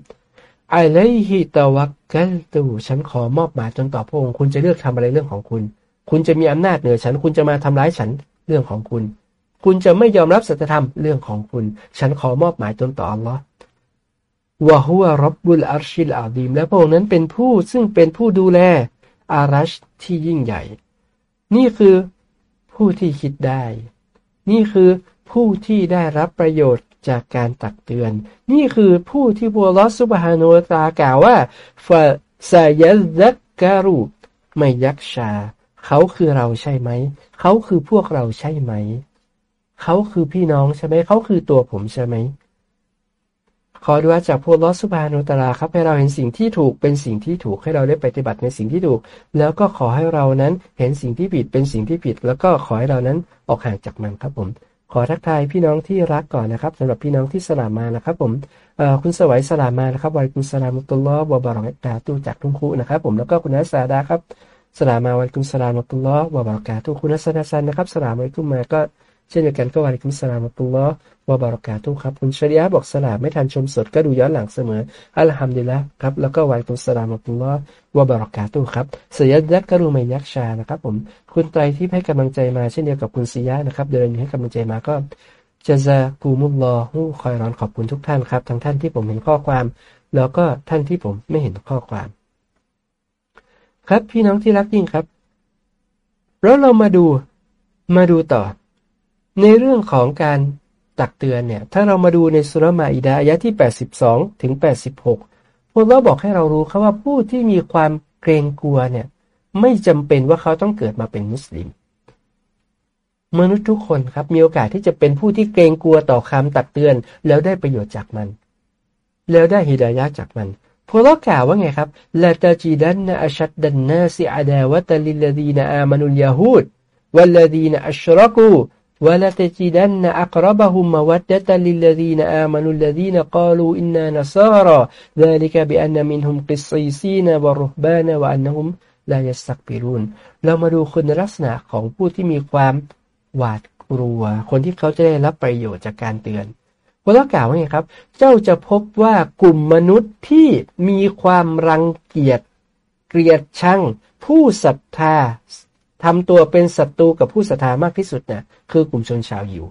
ไอเลฮิตะวักกัลตูฉันขอมอบหมายจนต่อพระองค์คุณจะเลือกทำอะไรเรื่องของคุณ คุณจะมีอำนาจเหนือฉัน คุณจะมาทำร้ายฉันเรื่องของคุณ คุณจะไม่ยอมรับสัจธรรมเรื่องของคุณ ฉันขอมอบหมายตนต่ออัลลอฮ์วะฮุวรับบุลอารชิลอาดีมและพระองค์นั้นเป็นผู้ซึ่งเป็นผู้ดูแลอารัชที่ยิ่งใหญ่ นี่คือผู้ที่คิดได้ นี่คือผู้ที่ได้รับประโยชน์ จากการตักเตือน นี่คือผู้ที่บัวลอสุบฮานุตากล่าวว่าฟาซายซักการุไม่ยักชา เขาคือเราใช่ไหม เขาคือพวกเราใช่ไหม เขาคือพี่น้องใช่ไหม เขาคือตัวผมใช่ไหม ขอดูอาจากพวกลอสุบานุตลาครับให้เราเห็นสิ่งที่ถูกเป็นสิ่งที่ถูกให้เราได้ปฏิบัติในสิ่งที่ถูก แล้วก็ขอให้เรานั้นเห็นสิ่งที่ผิดเป็นสิ่งที่ผิด แล้วก็ขอให้เรานั้นออกห่างจากมันครับผม ขอทักทายพี่น้องที่รักก่อนนะครับสำหรับพี่น้องที่สลามมานะครับ ผมคุณสวัยสลามมานะครับวัยคุณสลามุตุลลอฮ์บวบารองตาตูจากทุ่งคูนะครับ ผมแล้วก็คุณนัสซาดาครับสลามาวัยคุณสลามตุลลอฮ์วะบารักาตุคุณนัสตาซันนะครับสลามวัลกุมมาก็เช่นเดียวกันก็วัยคุณสลามตุลลอฮ์ วะบารักาตุครับ คุณชริยะบอกสลามไม่ทันชมสดก็ดูย้อนหลังเสมอ อัลฮัมดุลิลละครับ แล้วก็วัลกุสลามตุลลอฮ์วะบารักาตุครับเสียดักกรุไม่ยักชานะครับ ผม คุณไตรที่ให้กำลังใจมาเช่นเดียวกับคุณซียะนะครับ เดินให้กำลังใจมาก็จะจะกูมุลลอฮู้คอยร้อนขอบคุณทุกท่านครับ ทั้งท่านที่ผมเห็นข้อความ แล้วก็ท่านที่ผมไม่เห็นข้อความ ครับพี่น้องที่รักยิ่งครับ แล้วเรามาดูมาดูต่อ ในเรื่องของการ ตักเตือนเนี่ย ถ้าเรามาดูในสุรมาอิดาอายะที่ 82 ถึง 86 พวกเราบอกให้เรารู้ครับว่าผู้ที่มีความเกรงกลัวเนี่ย ไม่จำเป็นว่าเขาต้องเกิดมาเป็นมุสลิม มนุษย์ทุกคนครับมีโอกาสที่จะเป็นผู้ที่เกรงกลัวต่อคำตักเตือน แล้วได้ประโยชน์จากมัน แล้วได้ฮิดายะจากมันพวกเรากล่าวว่าไงครับละตาจีดันนะอัชัดดันนาสิอาดาวะตลิลดีนอามานุลยาฮูดวัลลดีนอัชรักู ولتجدن أقربهم مودة للذين آمنوا الذين قالوا إنا نصارى ذلك بأن منهم قصيصين ورهبان وأنهم لا يستكبرون เรามาดูคุณลักษณะของผู้ที่มีความหวาดกลัว คนที่เขาจะได้รับประโยชน์จากการเตือน พระกล่าวว่าไงครับ เจ้าจะพบว่ากลุ่มมนุษย์ที่มีความรังเกียจเกลียดชังผู้ศรัทธา ทำตัวเป็นศัตรูกับผู้ศรัทธามากที่สุดน่ะคือกลุ่มชนชาวยิว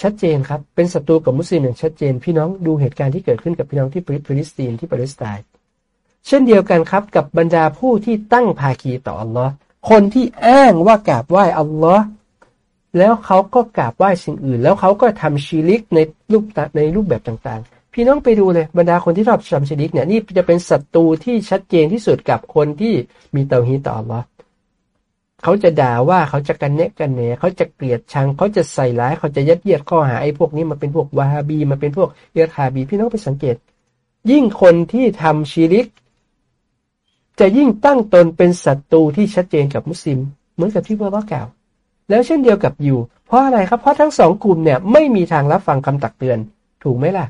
ชัดเจนครับ เป็นศัตรูกับมุสลิมอย่างชัดเจน พี่น้องดูเหตุการณ์ที่เกิดขึ้นกับพี่น้องที่ฟิลิสตินที่ปาเลสไตน์เช่นเดียวกันครับกับบรรดาผู้ที่ตั้งภาคีต่ออัลลอฮ์คนที่อ้างว่ากราบไหว้อัลลอฮ์แล้วเขาก็กราบไหว้สิ่งอื่น แล้วเขาก็ทำชีริกในรูปในรูปแบบต่างๆ พี่น้องไปดูเลยบรรดาคนที่ชอบทำชีริกเนี่ยนี่จะเป็นศัตรูที่ชัดเจนที่สุดกับคนที่มีเตาฮีต่ออัลลอฮ์เขาจะด่าว่าเขาจะกันเนะกันเนะเขาจะเกลียดชัง เขาจะใส่ร้ายเขาจะยัดเยียดข้อหาไอ้พวกนี้มาเป็นพวกวาฮาบีมาเป็นพวกเอรฮาบี พี่น้องไปสังเกต ยิ่งคนที่ทำชีริก จะยิ่งตั้งตนเป็นศัตรูที่ชัดเจนกับมุสลิม เหมือนกับที่พระว่ากล่าว แล้วเช่นเดียวกับยูเพราะอะไรครับเพราะทั้งสองกลุ่มเนี่ยไม่มีทางรับฟังคำตักเตือน ถูกไหมล่ะ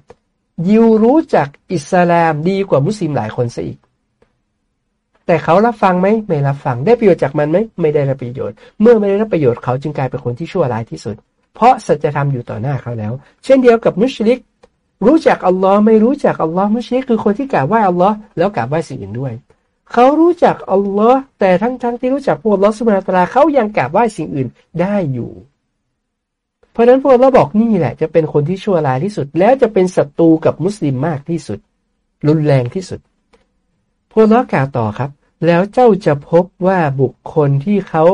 ยูรู้จักอิสลามดีกว่ามุสลิมหลายคนซะอีก แต่เขารับฟังไหมไม่รับฟัง ได้ประโยชน์จากมันไหมไม่ได้รับประโยชน์ เมื่อไม่ได้รับประโยชน์เขาจึงกลายเป็นคนที่ชั่วร้ายที่สุด เพราะสัจธรรมอยู่ต่อหน้าเขาแล้ว เช่นเดียวกับมุชลิก รู้จักอัลลอฮ์ไม่รู้จักอัลลอฮ์มุชลิกคือคนที่กราบไหว้อัลลอฮ์แล้วกราบไหว้สิ่งอื่นด้วย เขารู้จักอัลลอฮ์แต่ทั้งทั้งที่รู้จักพวกอัลลอฮ์สุบาตาลาเขายังกราบไหว้สิ่งอื่นได้อยู่ เพราะนั้นพวกเราบอกนี่แหละ จะเป็นคนที่ชั่วร้ายที่สุด แล้วจะเป็นศัตรูกับมุสลิมมากที่สุด รุนแรงที่สุด พวกเรากล่าวต่อครับ แล้วเจ้าจะพบว่าบุคคลที่เขา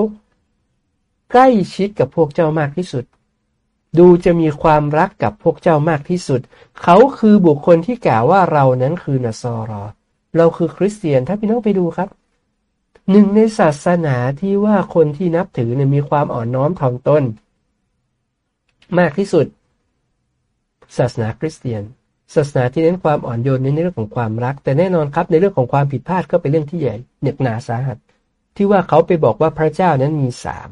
ใกล้ชิดกับพวกเจ้ามากที่สุด ดูจะมีความรักกับพวกเจ้ามากที่สุด เขาคือบุคคลที่กล่าวว่าเรานั้นคือนสรอ เราคือคริสเตียนถ้าพี่น้องไปดูครับหนึ่งในศาสนาที่ว่าคนที่นับถือเนี่ยมีความอ่อนน้อมถ่อมตน มากที่สุด ศาสนาคริสเตียน ศาสนาที่เน้นความอ่อนโยนในเรื่องของความรัก แต่แน่นอนครับในเรื่องของความผิดพลาดก็เป็นเรื่องที่ใหญ่เหน็บหนาสาหัส ที่ว่าเขาไปบอกว่าพระเจ้านั้นมีสาม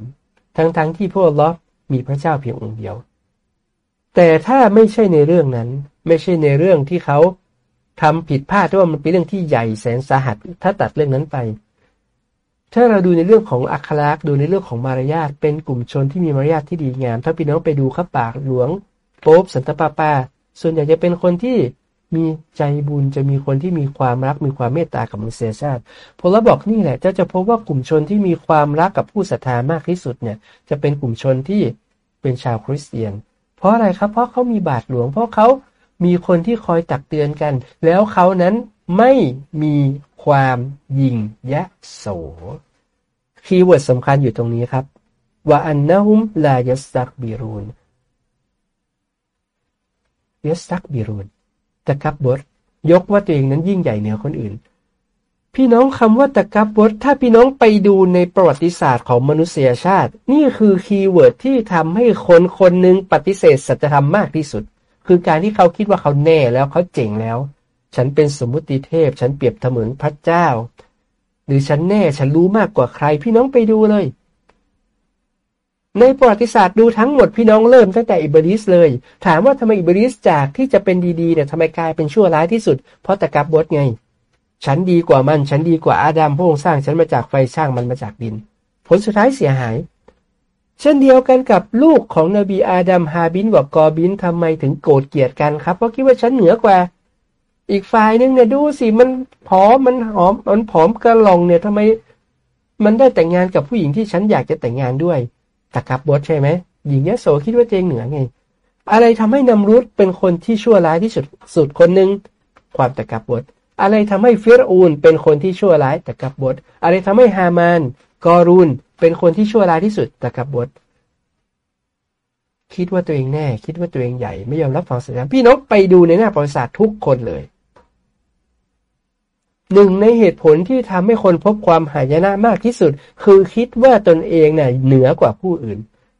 ทั้งๆทที่พวกลอมีพระเจ้าเพียงองค์เดียว แต่ถ้าไม่ใช่ในเรื่องนั้น ไม่ใช่ในเรื่องที่เขาทำผิดพลาดว่ามันเป็นเรื่องที่ใหญ่แสนสาหัส ถ้าตัดเรื่องนั้นไป ถ้าเราดูในเรื่องของอัคลักษ์ดูในเรื่องของมารยาทเป็นกลุ่มชนที่มีมารยาทที่ดีงาม ถ้าพี่น้องไปดูข้าปากหลวงโป๊บสันตปาปา ส่วนใหญ่จะเป็นคนที่มีใจบุญจะมีคนที่มีความรักมีความเมตตากับมนุษยชาติพลบอกนี่แหละจะจะพบว่ากลุ่มชนที่มีความรักกับผู้ศรัทธามากที่สุดเนี่ยจะเป็นกลุ่มชนที่เป็นชาวคริสเตียน เพราะอะไรครับ เพราะเขามีบาทหลวง เพราะเขามีคนที่คอยตักเตือนกัน แล้วเขานั้นไม่มีความยิงยะโส keyword สำคัญอยู่ตรงนี้ครับوأنهم لا يستكبرون يستكبرون تكبرยกว่าตัวเองนั้นยิ่งใหญ่เหนือคนอื่น พี่น้องคำว่าتكبرถ้าพี่น้องไปดูในประวัติศาสตร์ของมนุษยชาติ นี่คือ keyword ที่ทำให้คนคนหนึ่งปฏิเสธสัจธรรมมากที่สุด คือการที่เขาคิดว่าเขาแน่แล้วเขาเจ๋งแล้ว ฉันเป็นสมมุติเทพ ฉันเปรียบเสมือนพระเจ้า หรือฉันแน่ฉันรู้มากกว่าใครพี่น้องไปดูเลย ในประวัติศาสตร์ดูทั้งหมดพี่น้องเริ่มตั้งแต่อิบริสเลย ถามว่าทำไมอิบริสจากที่จะเป็นดีๆเนี่ยทำไมกลายเป็นชั่วร้ายที่สุด เพราะตะกับบดไง ฉันดีกว่ามัน ฉันดีกว่าอาดัมพระองค์สร้างฉันมาจากไฟสร้างมันมาจากดิน ผลสุดท้ายเสียหายเช่นเดียวกันกับลูกของนบีอาดัมฮาบินบอกกอบินทำไมถึงโกรธเกลียดกันครับ เพราะคิดว่าฉันเหนือกว่า อีกฝ่ายนึงเนี่ยดูสิมันผอมมันหอมมันผอมกระหล่องเนี่ยทำไม มันได้แต่งงานกับผู้หญิงที่ฉันอยากจะแต่งงานด้วยตะกับบดใช่ไหมหญิงยโสคิดว่าเจงเหนือไง อะไรทำให้นำรุดเป็นคนที่ชั่วร้ายที่สุดสุดคนหนึ่งความตะกับบดอะไรทำให้ฟิรอูนเป็นคนที่ชั่วร้ายตะกับบดอะไรทำให้ฮามานกอรูนเป็นคนที่ชั่วร้ายที่สุดตะกับบดคิดว่าตัวเองแน่ คิดว่าตัวเองใหญ่ไม่ยอมรับฟังสัญญาณพี่น้องไปดูในหน้าประวัติศาสตร์ทุกคนเลย หนึ่งในเหตุผลที่ทำให้คนพบความหายนะมากที่สุด คือคิดว่าตนเองเนี่ยเหนือกว่าผู้อื่น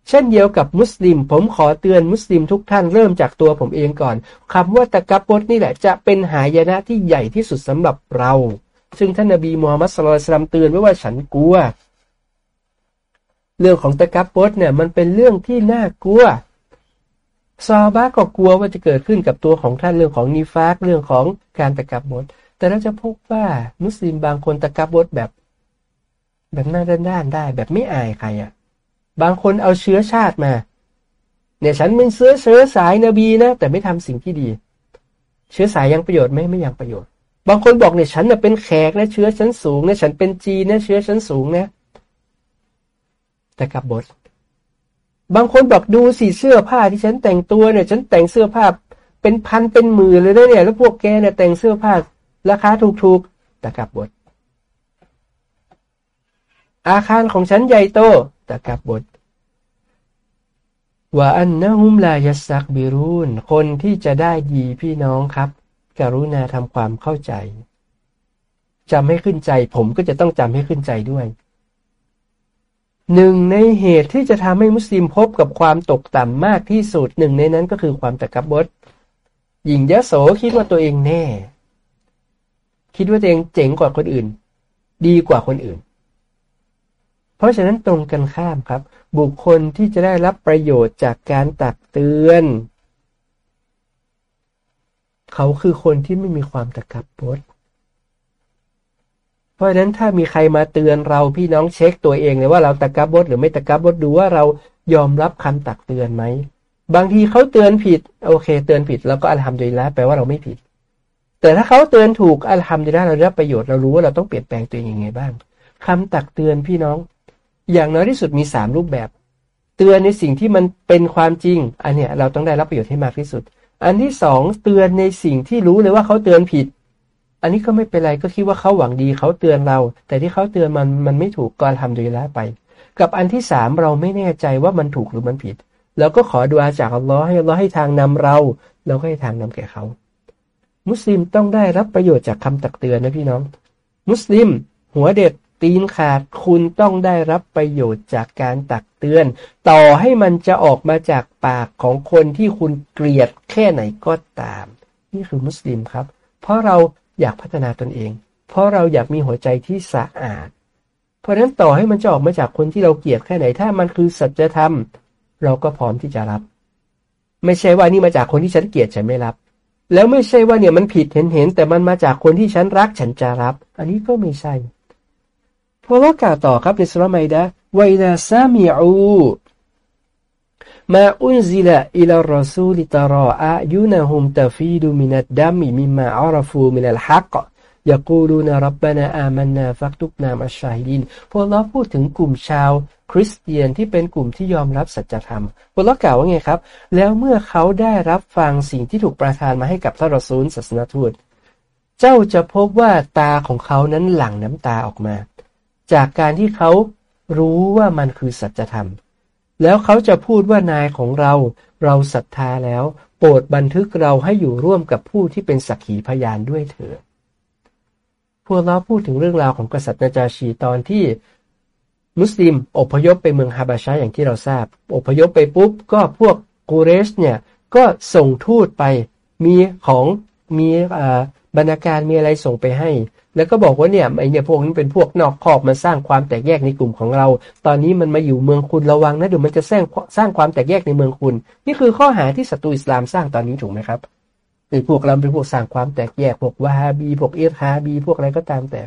เช่นเดียวกับมุสลิม ผมขอเตือนมุสลิมทุกท่านเริ่มจากตัวผมเองก่อนคำว่าตะกับบดนี่แหละจะเป็นหายนะที่ใหญ่ที่สุดสำหรับเรา ซึ่งท่านนบีมูฮัมมัดสุลตัมเตือนไว้ว่าฉันกลัว เรื่องของตะกับบดเนี่ยมันเป็นเรื่องที่น่ากลัวซาบะก็กลัวว่าจะเกิดขึ้นกับตัวของท่านเรื่องของนีฟากเรื่องของการตะกับบด แต่เราจะพบว่ามุสลิมบางคนตะกับบดแบบ แบบหน้าด้านๆได้ แบบไม่อายใครอะ่ะ บางคนเอาเชื้อชาติมา เนี่ยฉันเป็นเชื้อเชื้อสายนบีนะ แต่ไม่ทำสิ่งที่ดี เชื้อสายยังประโยชน์ไหมไม่ยังประโยชน์ บางคนบอกเนี่ยฉันเป็นแขกนะเชื้อฉันสูงนะฉันเป็นจีนนะเชื้อฉันสูงนะแต่กับบทบางคนบอกดูสิเสื้อผ้าที่ฉันแต่งตัวเนี่ย ฉันแต่งเสื้อผ้าเป็นพันเป็นหมื่นเลยนะเนี่ย แล้วพวกแกเนี่ยแต่งเสื้อผ้า ราคาถูกๆแต่กับบท อาคารของฉันใหญ่โตแต่กับบทว่าอันนะฮุมลายัสักบิรุนคนที่จะได้ดีพี่น้องครับ กรุณาทำความเข้าใจจำให้ขึ้นใจ ผมก็จะต้องจำให้ขึ้นใจด้วยหนึ่งในเหตุที่จะทำให้มุสลิมพบกับความตกต่ำมากที่สุดหนึ่งในนั้นก็คือความตะกับบดหญิงยะโสคิดว่าตัวเองแน่ คิดว่าตัวเองเจ๋งกว่าคนอื่น ดีกว่าคนอื่น เพราะฉะนั้นตรงกันข้ามครับ บุคคลที่จะได้รับประโยชน์จากการตักเตือน เขาคือคนที่ไม่มีความตะกับบดเพราะฉะนั้นถ้ามีใครมาเตือนเราพี่น้องเช็คตัวเองเลยว่าเราตะกับบดหรือไม่ตะกับบดดูว่าเรายอมรับคำตักเตือนไหม บางทีเขาเตือนผิด โอเค เตือนผิดแล้วก็อัลฮัมดุลิละแปลว่าเราไม่ผิด แต่ถ้าเขาเตือนถูกอัลฮัมดุลิลละเราได้ประโยชน์เรารู้ว่าเราต้องเปลี่ยนแปลงตัวเองยังไงบ้างคำตักเตือนพี่น้อง อย่างน้อยที่สุดมีสามรูปแบบ เตือนในสิ่งที่มันเป็นความจริง อันเนี้ยเราต้องได้รับประโยชน์ให้มากที่สุด อันที่สองเตือนในสิ่งที่รู้เลยว่าเขาเตือนผิด อันนี้ก็ไม่เป็นไรก็คิดว่าเขาหวังดีเขาเตือนเรา แต่ที่เขาเตือนมันมันไม่ถูกก็ทำโดยละไป กับอันที่สามเราไม่แน่ใจว่ามันถูกหรือมันผิดแล้วก็ขอดูอาจากอัลลอฮ์ให้อัลลอฮ์ให้ทางนำเราแล้วก็ให้ทางนำแก่เขา มุสลิมต้องได้รับประโยชน์จากคำตักเตือนนะพี่น้อง มุสลิม หัวเด็ดตีนขาดคุณต้องได้รับประโยชน์จากการตักเตือน ต่อให้มันจะออกมาจากปากของคนที่คุณเกลียดแค่ไหนก็ตาม นี่คือมุสลิมครับ เพราะเราอยากพัฒนาตนเอง เพราะเราอยากมีหัวใจที่สะอาด เพราะนั้นต่อให้มันจะออกมาจากคนที่เราเกลียดแค่ไหนถ้ามันคือสัจธรรม เราก็พร้อมที่จะรับ ไม่ใช่ว่านี่มาจากคนที่ฉันเกลียดฉันไม่รับ แล้วไม่ใช่ว่าเนี่ยมันผิดเห็นเห็นแต่มันมาจากคนที่ฉันรักฉันจะรับ อันนี้ก็ไม่ใช่พอเรากล่าวต่อครับในสุรมัยดะวอิลาซามิอูมาอุนซิลอิลารอซูลิตารออายุนหุมตฟีดูมินัดดัมมิมมาอารฟูมินัลฮัก ยากูลูนารับบานาอามันนาฟักตุกนามอัชชาฮิดินพวกเราพูดถึงกลุ่มชาวคริสเตียนที่เป็นกลุ่มที่ยอมรับสัจธรรมพวกเรากล่าวว่าไงครับ แล้วเมื่อเขาได้รับฟังสิ่งที่ถูกประทานมาให้กับท่านรอซูลศาสนทูต เจ้าจะพบว่าตาของเขานั้นหลั่งน้ำตาออกมา จากการที่เขารู้ว่ามันคือสัจธรรม แล้วเขาจะพูดว่านายของเราเราศรัทธาแล้ว โปรดบันทึกเราให้อยู่ร่วมกับผู้ที่เป็นสักขีพยานด้วยเถิด พวกเราพูดถึงเรื่องราวของกษัตริย์นาจาชีตอนที่มุสลิมอพยพไปเมืองฮาบาชาอย่างที่เราทราบ อพยพไปปุ๊บ ก็พวกกูเรชเนี่ย ก็ส่งทูตไปมีของมีบรรณาการมีอะไรส่งไปให้ แล้วก็บอกว่าเนี่ยไอเนี่ยพวกนี้เป็นพวกนอกคอบมาสร้างความแตกแยกในกลุ่มของเรา ตอนนี้มันมาอยู่เมืองคุณระวังนะเดี๋ยวมันจะสร้างสร้างความแตกแยกในเมืองคุณ นี่คือข้อหาที่ศัตรูอิสลามสร้างตอนนี้ถูกไหมครับ หรือพวกเราเป็นพวกสร้างความแตกแยกพวกวาฮาบีพวกเอิรฮาบี พวกอะไรก็ตามแต่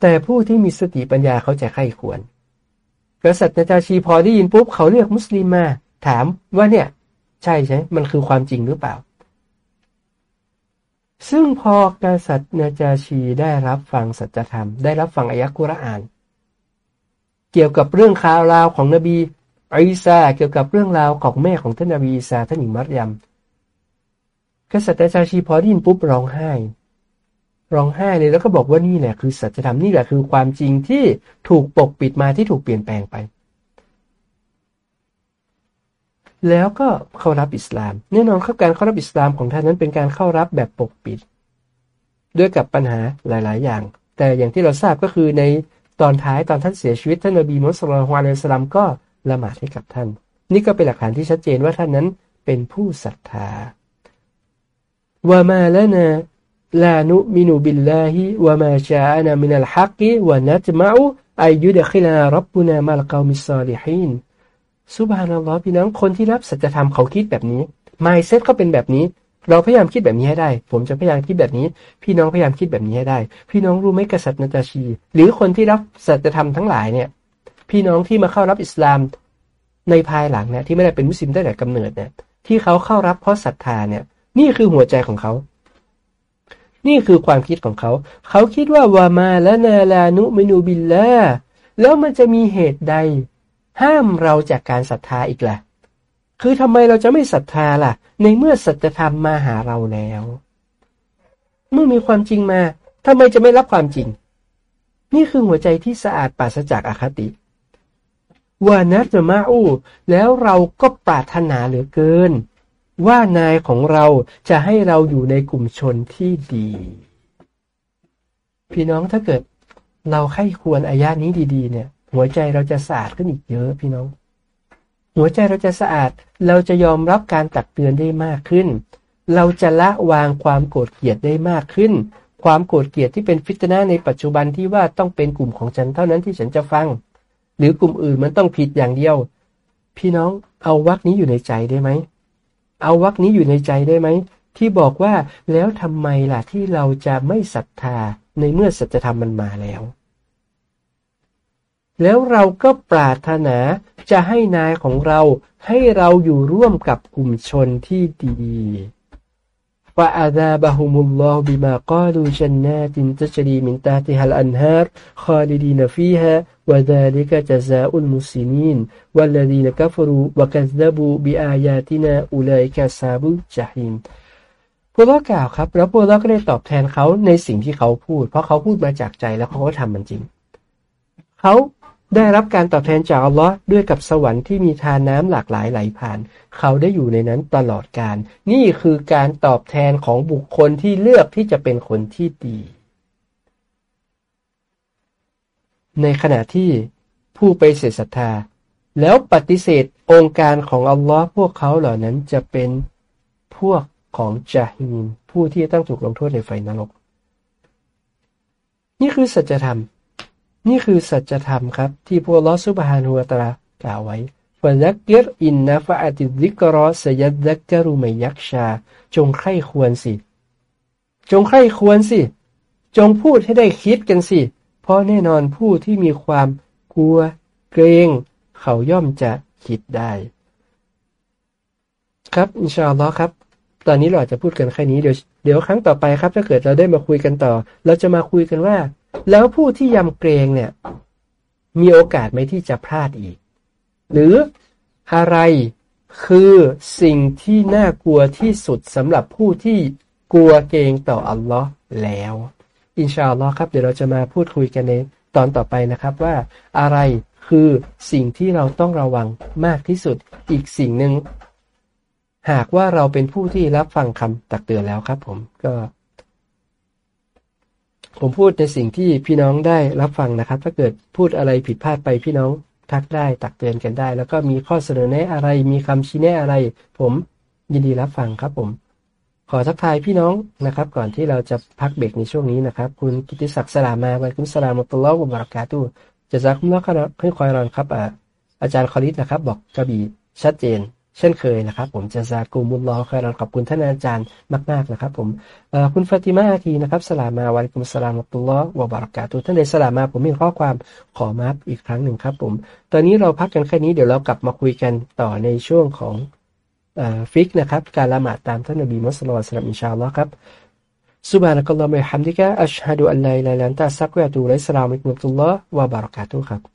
แต่ผู้ที่มีสติปัญญาเขาจะไข้ควรกษัตริย์นาจาชีพอได้ยินปุ๊บเขาเรียกมุสลิมมา ถามว่าเนี่ย ใช่ใช่มันคือความจริงหรือเปล่า ซึ่งพอกษัตริย์นาจาชีได้รับฟังสัจธรรม ได้รับฟังอายะกุรอาน เกี่ยวกับเรื่องข่าวราวของนบีอิสาเกี่ยวกับเรื่องราวของแม่ของท่านนบีอิสาท่านหญิงมัรยม กษัตริย์นาจาชีพอได้ยินปุ๊บร้องไห้ ร้องไห้เลยแล้วก็บอกว่านี่แหละคือสัจธรรมนี่แหละคือความจริงที่ถูกปกปิดมาที่ถูกเปลี่ยนแปลงไป แล้วก็เข้ารับอิสลามแน่นอนครับการเข้ารับอิสลามของท่านนั้นเป็นการเข้ารับแบบปกปิด ด้วยกับปัญหาหลาย ๆ อย่าง แต่อย่างที่เราทราบก็คือในตอนท้ายตอนท่านเสียชีวิตท่านนบีศ็อลลัลลอฮุอะลัยฮิวะสัลลัมก็ละหมาดให้กับท่าน นี่ก็เป็นหลักฐานที่ชัดเจนว่าท่านนั้นเป็นผู้ศรัทธา وَمَا لَنَا لَا نُؤْمِنُ بِاللَّهِ وَمَا جَاءَنَا مِنَ الْحَقِّ وَنَطْمَعُ أَن يُدْخِلَنَا رَبُّنَا مَعَ الْقَوْمِ الصَّالِحِينَ สุบฮานัลลอฮ์พี่น้องคนที่รับสัจธรรมเขาคิดแบบนี้ mindset เขาเป็นแบบนี้ เราพยายามคิดแบบนี้ให้ได้ ผมจะพยายามคิดแบบนี้ พี่น้องพยายามคิดแบบนี้ให้ได้ พี่น้องรู้ไหมกษัตริย์นาจาชี หรือคนที่รับสัจธรรมทั้งหลายเนี่ย พี่น้องที่มาเข้ารับอิสลามในภายหลังเนี่ยที่ไม่ได้เป็นมุสลิมตั้งแต่กำเนิดเนี่ยที่เขาเข้ารับเพราะศรัทธาเนี่ย นี่คือหัวใจของเขา นี่คือความคิดของเขา เขาคิดว่าวามาและนาลานุมินูบิลละแล้วมันจะมีเหตุใด ห้ามเราจากการศรัทธาอีกละ่ะ คือทำไมเราจะไม่ศรัทธาล่ะ ในเมื่อสัจธรรมมาหาเราแล้ว เมื่อมีความจริงมาทำไมจะไม่รับความจริง นี่คือหัวใจที่สะอาดปราศจากอาคติวานัตมาอูแล้วเราก็ปรารถนาเหลือเกิน ว่านายของเราจะให้เราอยู่ในกลุ่มชนที่ดี พี่น้องถ้าเกิดเราใคร่ควรอายานี้ดี ๆ เนี่ย หัวใจเราจะสะอาดขึ้นอีกเยอะพี่น้อง หัวใจเราจะสะอาด เราจะยอมรับการตักเตือนได้มากขึ้น เราจะละวางความโกรธเกลียดได้มากขึ้น ความโกรธเกลียดที่เป็นฟิตนาในปัจจุบันที่ว่าต้องเป็นกลุ่มของฉันเท่านั้นที่ฉันจะฟัง หรือกลุ่มอื่นมันต้องผิดอย่างเดียว พี่น้องเอาวักนี้อยู่ในใจได้ไหม เอาวักนี้อยู่ในใจได้ไหม ที่บอกว่าแล้วทำไมล่ะที่เราจะไม่ศรัทธาในเมื่อสัจธรรมมันมาแล้ว แล้วเราก็ปรารถนาจะให้นายของเราให้เราอยู่ร่วมกับกลุ่มชนที่ดี ฟาอาดาบะฮุมุลลอฮบิมากาลูจันนาตินตัจรีมินตาติฮัลอันฮาร์คาลิดีนฟีฮะ وذلك جزاء المسلمين والذين كفروا وكذبوا بآياتنا أولئك أصحاب الجحيم พวกเรากล่าวครับ แล้วพวกเราก็ได้ตอบแทนเขาในสิ่งที่เขาพูด เพราะเขาพูดมาจากใจแล้วเขาก็ทำมันจริง เขา ได้รับการตอบแทนจากอัลลอฮ์ด้วยกับสวรรค์ที่มีทานน้ำหลากหลายไหลผ่าน เขาได้อยู่ในนั้นตลอดการ นี่คือการตอบแทนของบุคคลที่เลือกที่จะเป็นคนที่ดี ในขณะที่ผู้ไปเสศรัทธา แล้วปฏิเสธองค์การของอัลลอฮ์พวกเขาเหล่านั้นจะเป็นพวกของจาฮีนผู้ที่ต้องถูกลงโทษในไฟนรก นี่คือสัจธรรม นี่คือสัจธรรมครับ ที่พระองค์อัลลอฮฺสุบฮานะฮูวะตะอาลากล่าวไว้ فَذَكِّرْ إِن نَّفَعَتِ الذِّكْرَىٰ سَيَذَّكَّرُ مَن يَخْشَىٰ จงใคร่ครวญสิ จงใคร่ครวญสิ จงพูดให้ได้คิดกันสิ เพราะแน่นอนผู้ที่มีความกลัว เกรง เขาย่อมจะคิดได้ ครับ อินชาอัลลอฮ์ครับ ตอนนี้เราจะพูดกันแค่นี้เดี๋ยวเดี๋ยวครั้งต่อไปครับ ถ้าเกิดเราได้มาคุยกันต่อ เราจะมาคุยกันว่า แล้วผู้ที่ยำเกรงเนี่ย มีโอกาสไหมที่จะพลาดอีก หรืออะไรคือสิ่งที่น่ากลัวที่สุดสำหรับผู้ที่กลัวเกรงต่ออัลลอฮ์แล้ว อินชาอัลลอฮ์ครับ เดี๋ยวเราจะมาพูดคุยกันในตอนต่อไปนะครับว่าอะไรคือสิ่งที่เราต้องระวังมากที่สุดอีกสิ่งหนึ่งหากว่าเราเป็นผู้ที่รับฟังคำตักเตือนแล้วครับผมก็ ผมพูดในสิ่งที่พี่น้องได้รับฟังนะครับ ถ้าเกิดพูดอะไรผิดพลาดไปพี่น้องทักได้ตักเตือนกันได้ แล้วก็มีข้อเสนอแนะอะไรมีคำชี้แนะอะไร ผมยินดีรับฟังครับผม ขอทักทายพี่น้องนะครับ ก่อนที่เราจะพักเบรกในช่วงนี้นะครับ คุณกิติศักดิ์สลามาวันคุณสลามุตุลลอฮ์ุบารากาตุจะซักมุลละขึ้นคอยรอนครับอาจารย์คอริสนะครับ บอกกระบี่ชัดเจน เช่นเคยนะครับ ผมจะซากูมุลลอฮ์คอยรอนขอบคุณท่านอาจารย์มากๆนะครับ ผมคุณฟาติมาอาทีนะครับสลามาวันคุณสลามุตุลลอฮ์ุบารากาตุท่านใดสลามาผมมีข้อความขอมาอีกครั้งหนึ่งครับ ผม ตอนนี้เราพักกันแค่นี้เดี๋ยวเรากลับมาคุยกันต่อในช่วงของฟิกนะครับการละหมาดตามท่านนบีมุสลิมสลัมอินชาอัลลอฮ์ครับ سبحانك اللهم وبحمدك أشهد أن لا إله إلا أنت أستغفرك وأتوب إليك السلام عليكم ورحمة الله وبركاته ครับ